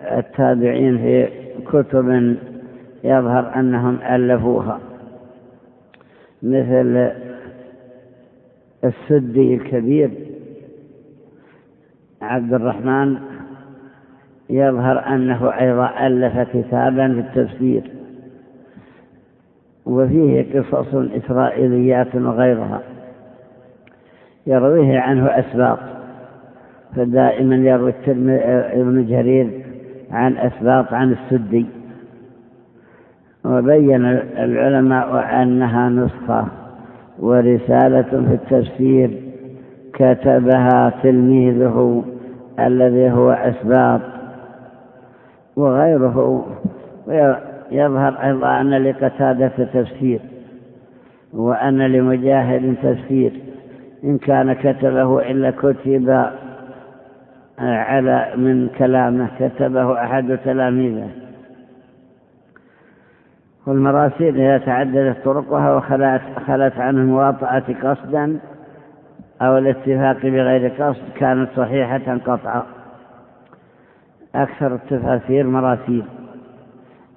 التابعين في كتب يظهر أنهم ألفوها. مثل السدي الكبير عبد الرحمن يظهر أنه أيضا ألف كتابا في التفسير وفيه قصص إسرائيليات وغيرها يرويه عنه أسباط فدائما يروي ابن جرير عن أسباط عن السدي وبين العلماء أنها نسخة ورسالة في التفسير كتبها تلميذه الذي هو أسباط وغيره. يظهر أيضا أن لقتادة تفسير وأن لمجاهد تفسير إن كان كتبه إلا كتب على من كلامه كتبه أحد تلاميذه. والمراسيل إذا تعددت طرقها وخلت خلت عن المواطأة قصدا أو الاتفاق بغير قصد كانت صحيحة قطعا. أكثر التفاسير مراسيل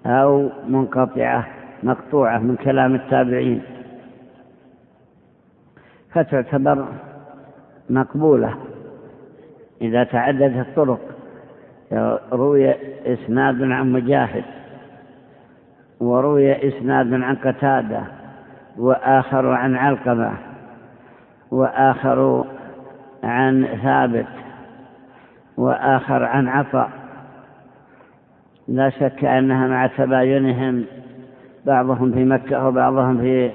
أو منقطعة مقطوعة من كلام التابعين. فتعتبر مقبولة إذا تعددت الطرق. روي إسناد عن مجاهد وروي إسناد عن قتادة وآخر عن علقمة. وآخر عن ثابت وآخر عن عطاء. لا شك أنها مع تباينهم بعضهم في مكة وبعضهم في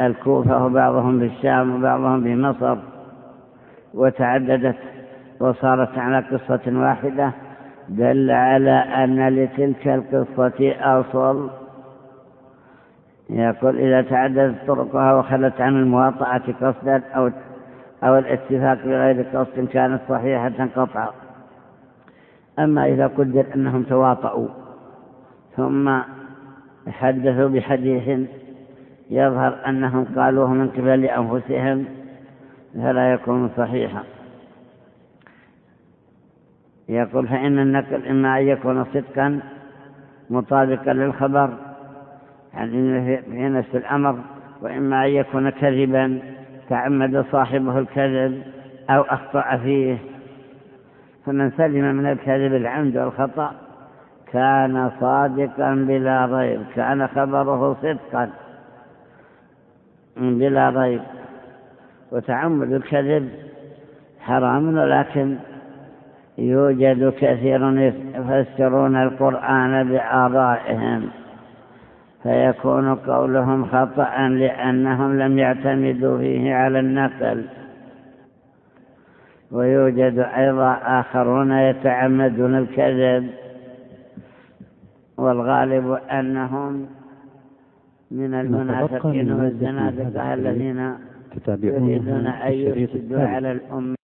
الكوفة وبعضهم في الشام وبعضهم في مصر. وتعددت وصارت على قصة واحدة دل على أن لتلك القصة أصل يقول إذا تعددت طرقها وخلت عن المواطعة قصدا أو أو الاتفاق بغير قصد كانت صحيحة قطعا. أما إذا قدر أنهم تواطؤوا ثم حدثوا بحديث يظهر أنهم قالوه من قبل أنفسهم فلا يكون صحيحا. يقول فإن النقل إما أن يكون صدقا مطابقا للخبر يعني في نفس الأمر وإما أن يكون كذبا تعمد صاحبه الكذب أو أخطأ فيه. فمن سلم من الكذب العمد والخطأ كان صادقا بلا ريب كان خبره صدقا بلا ريب. وتعمد الكذب حرام ولكن يوجد كثير يفسرون القرآن بآرائهم. فيكون قولهم خطأ لأنهم لم يعتمدوا فيه على النقل. ويوجد أيضا آخرون يتعمدون الكذب. والغالب أنهم من المنافقين والزنادقة الذين يريدون أن يفسدوا على الأمة.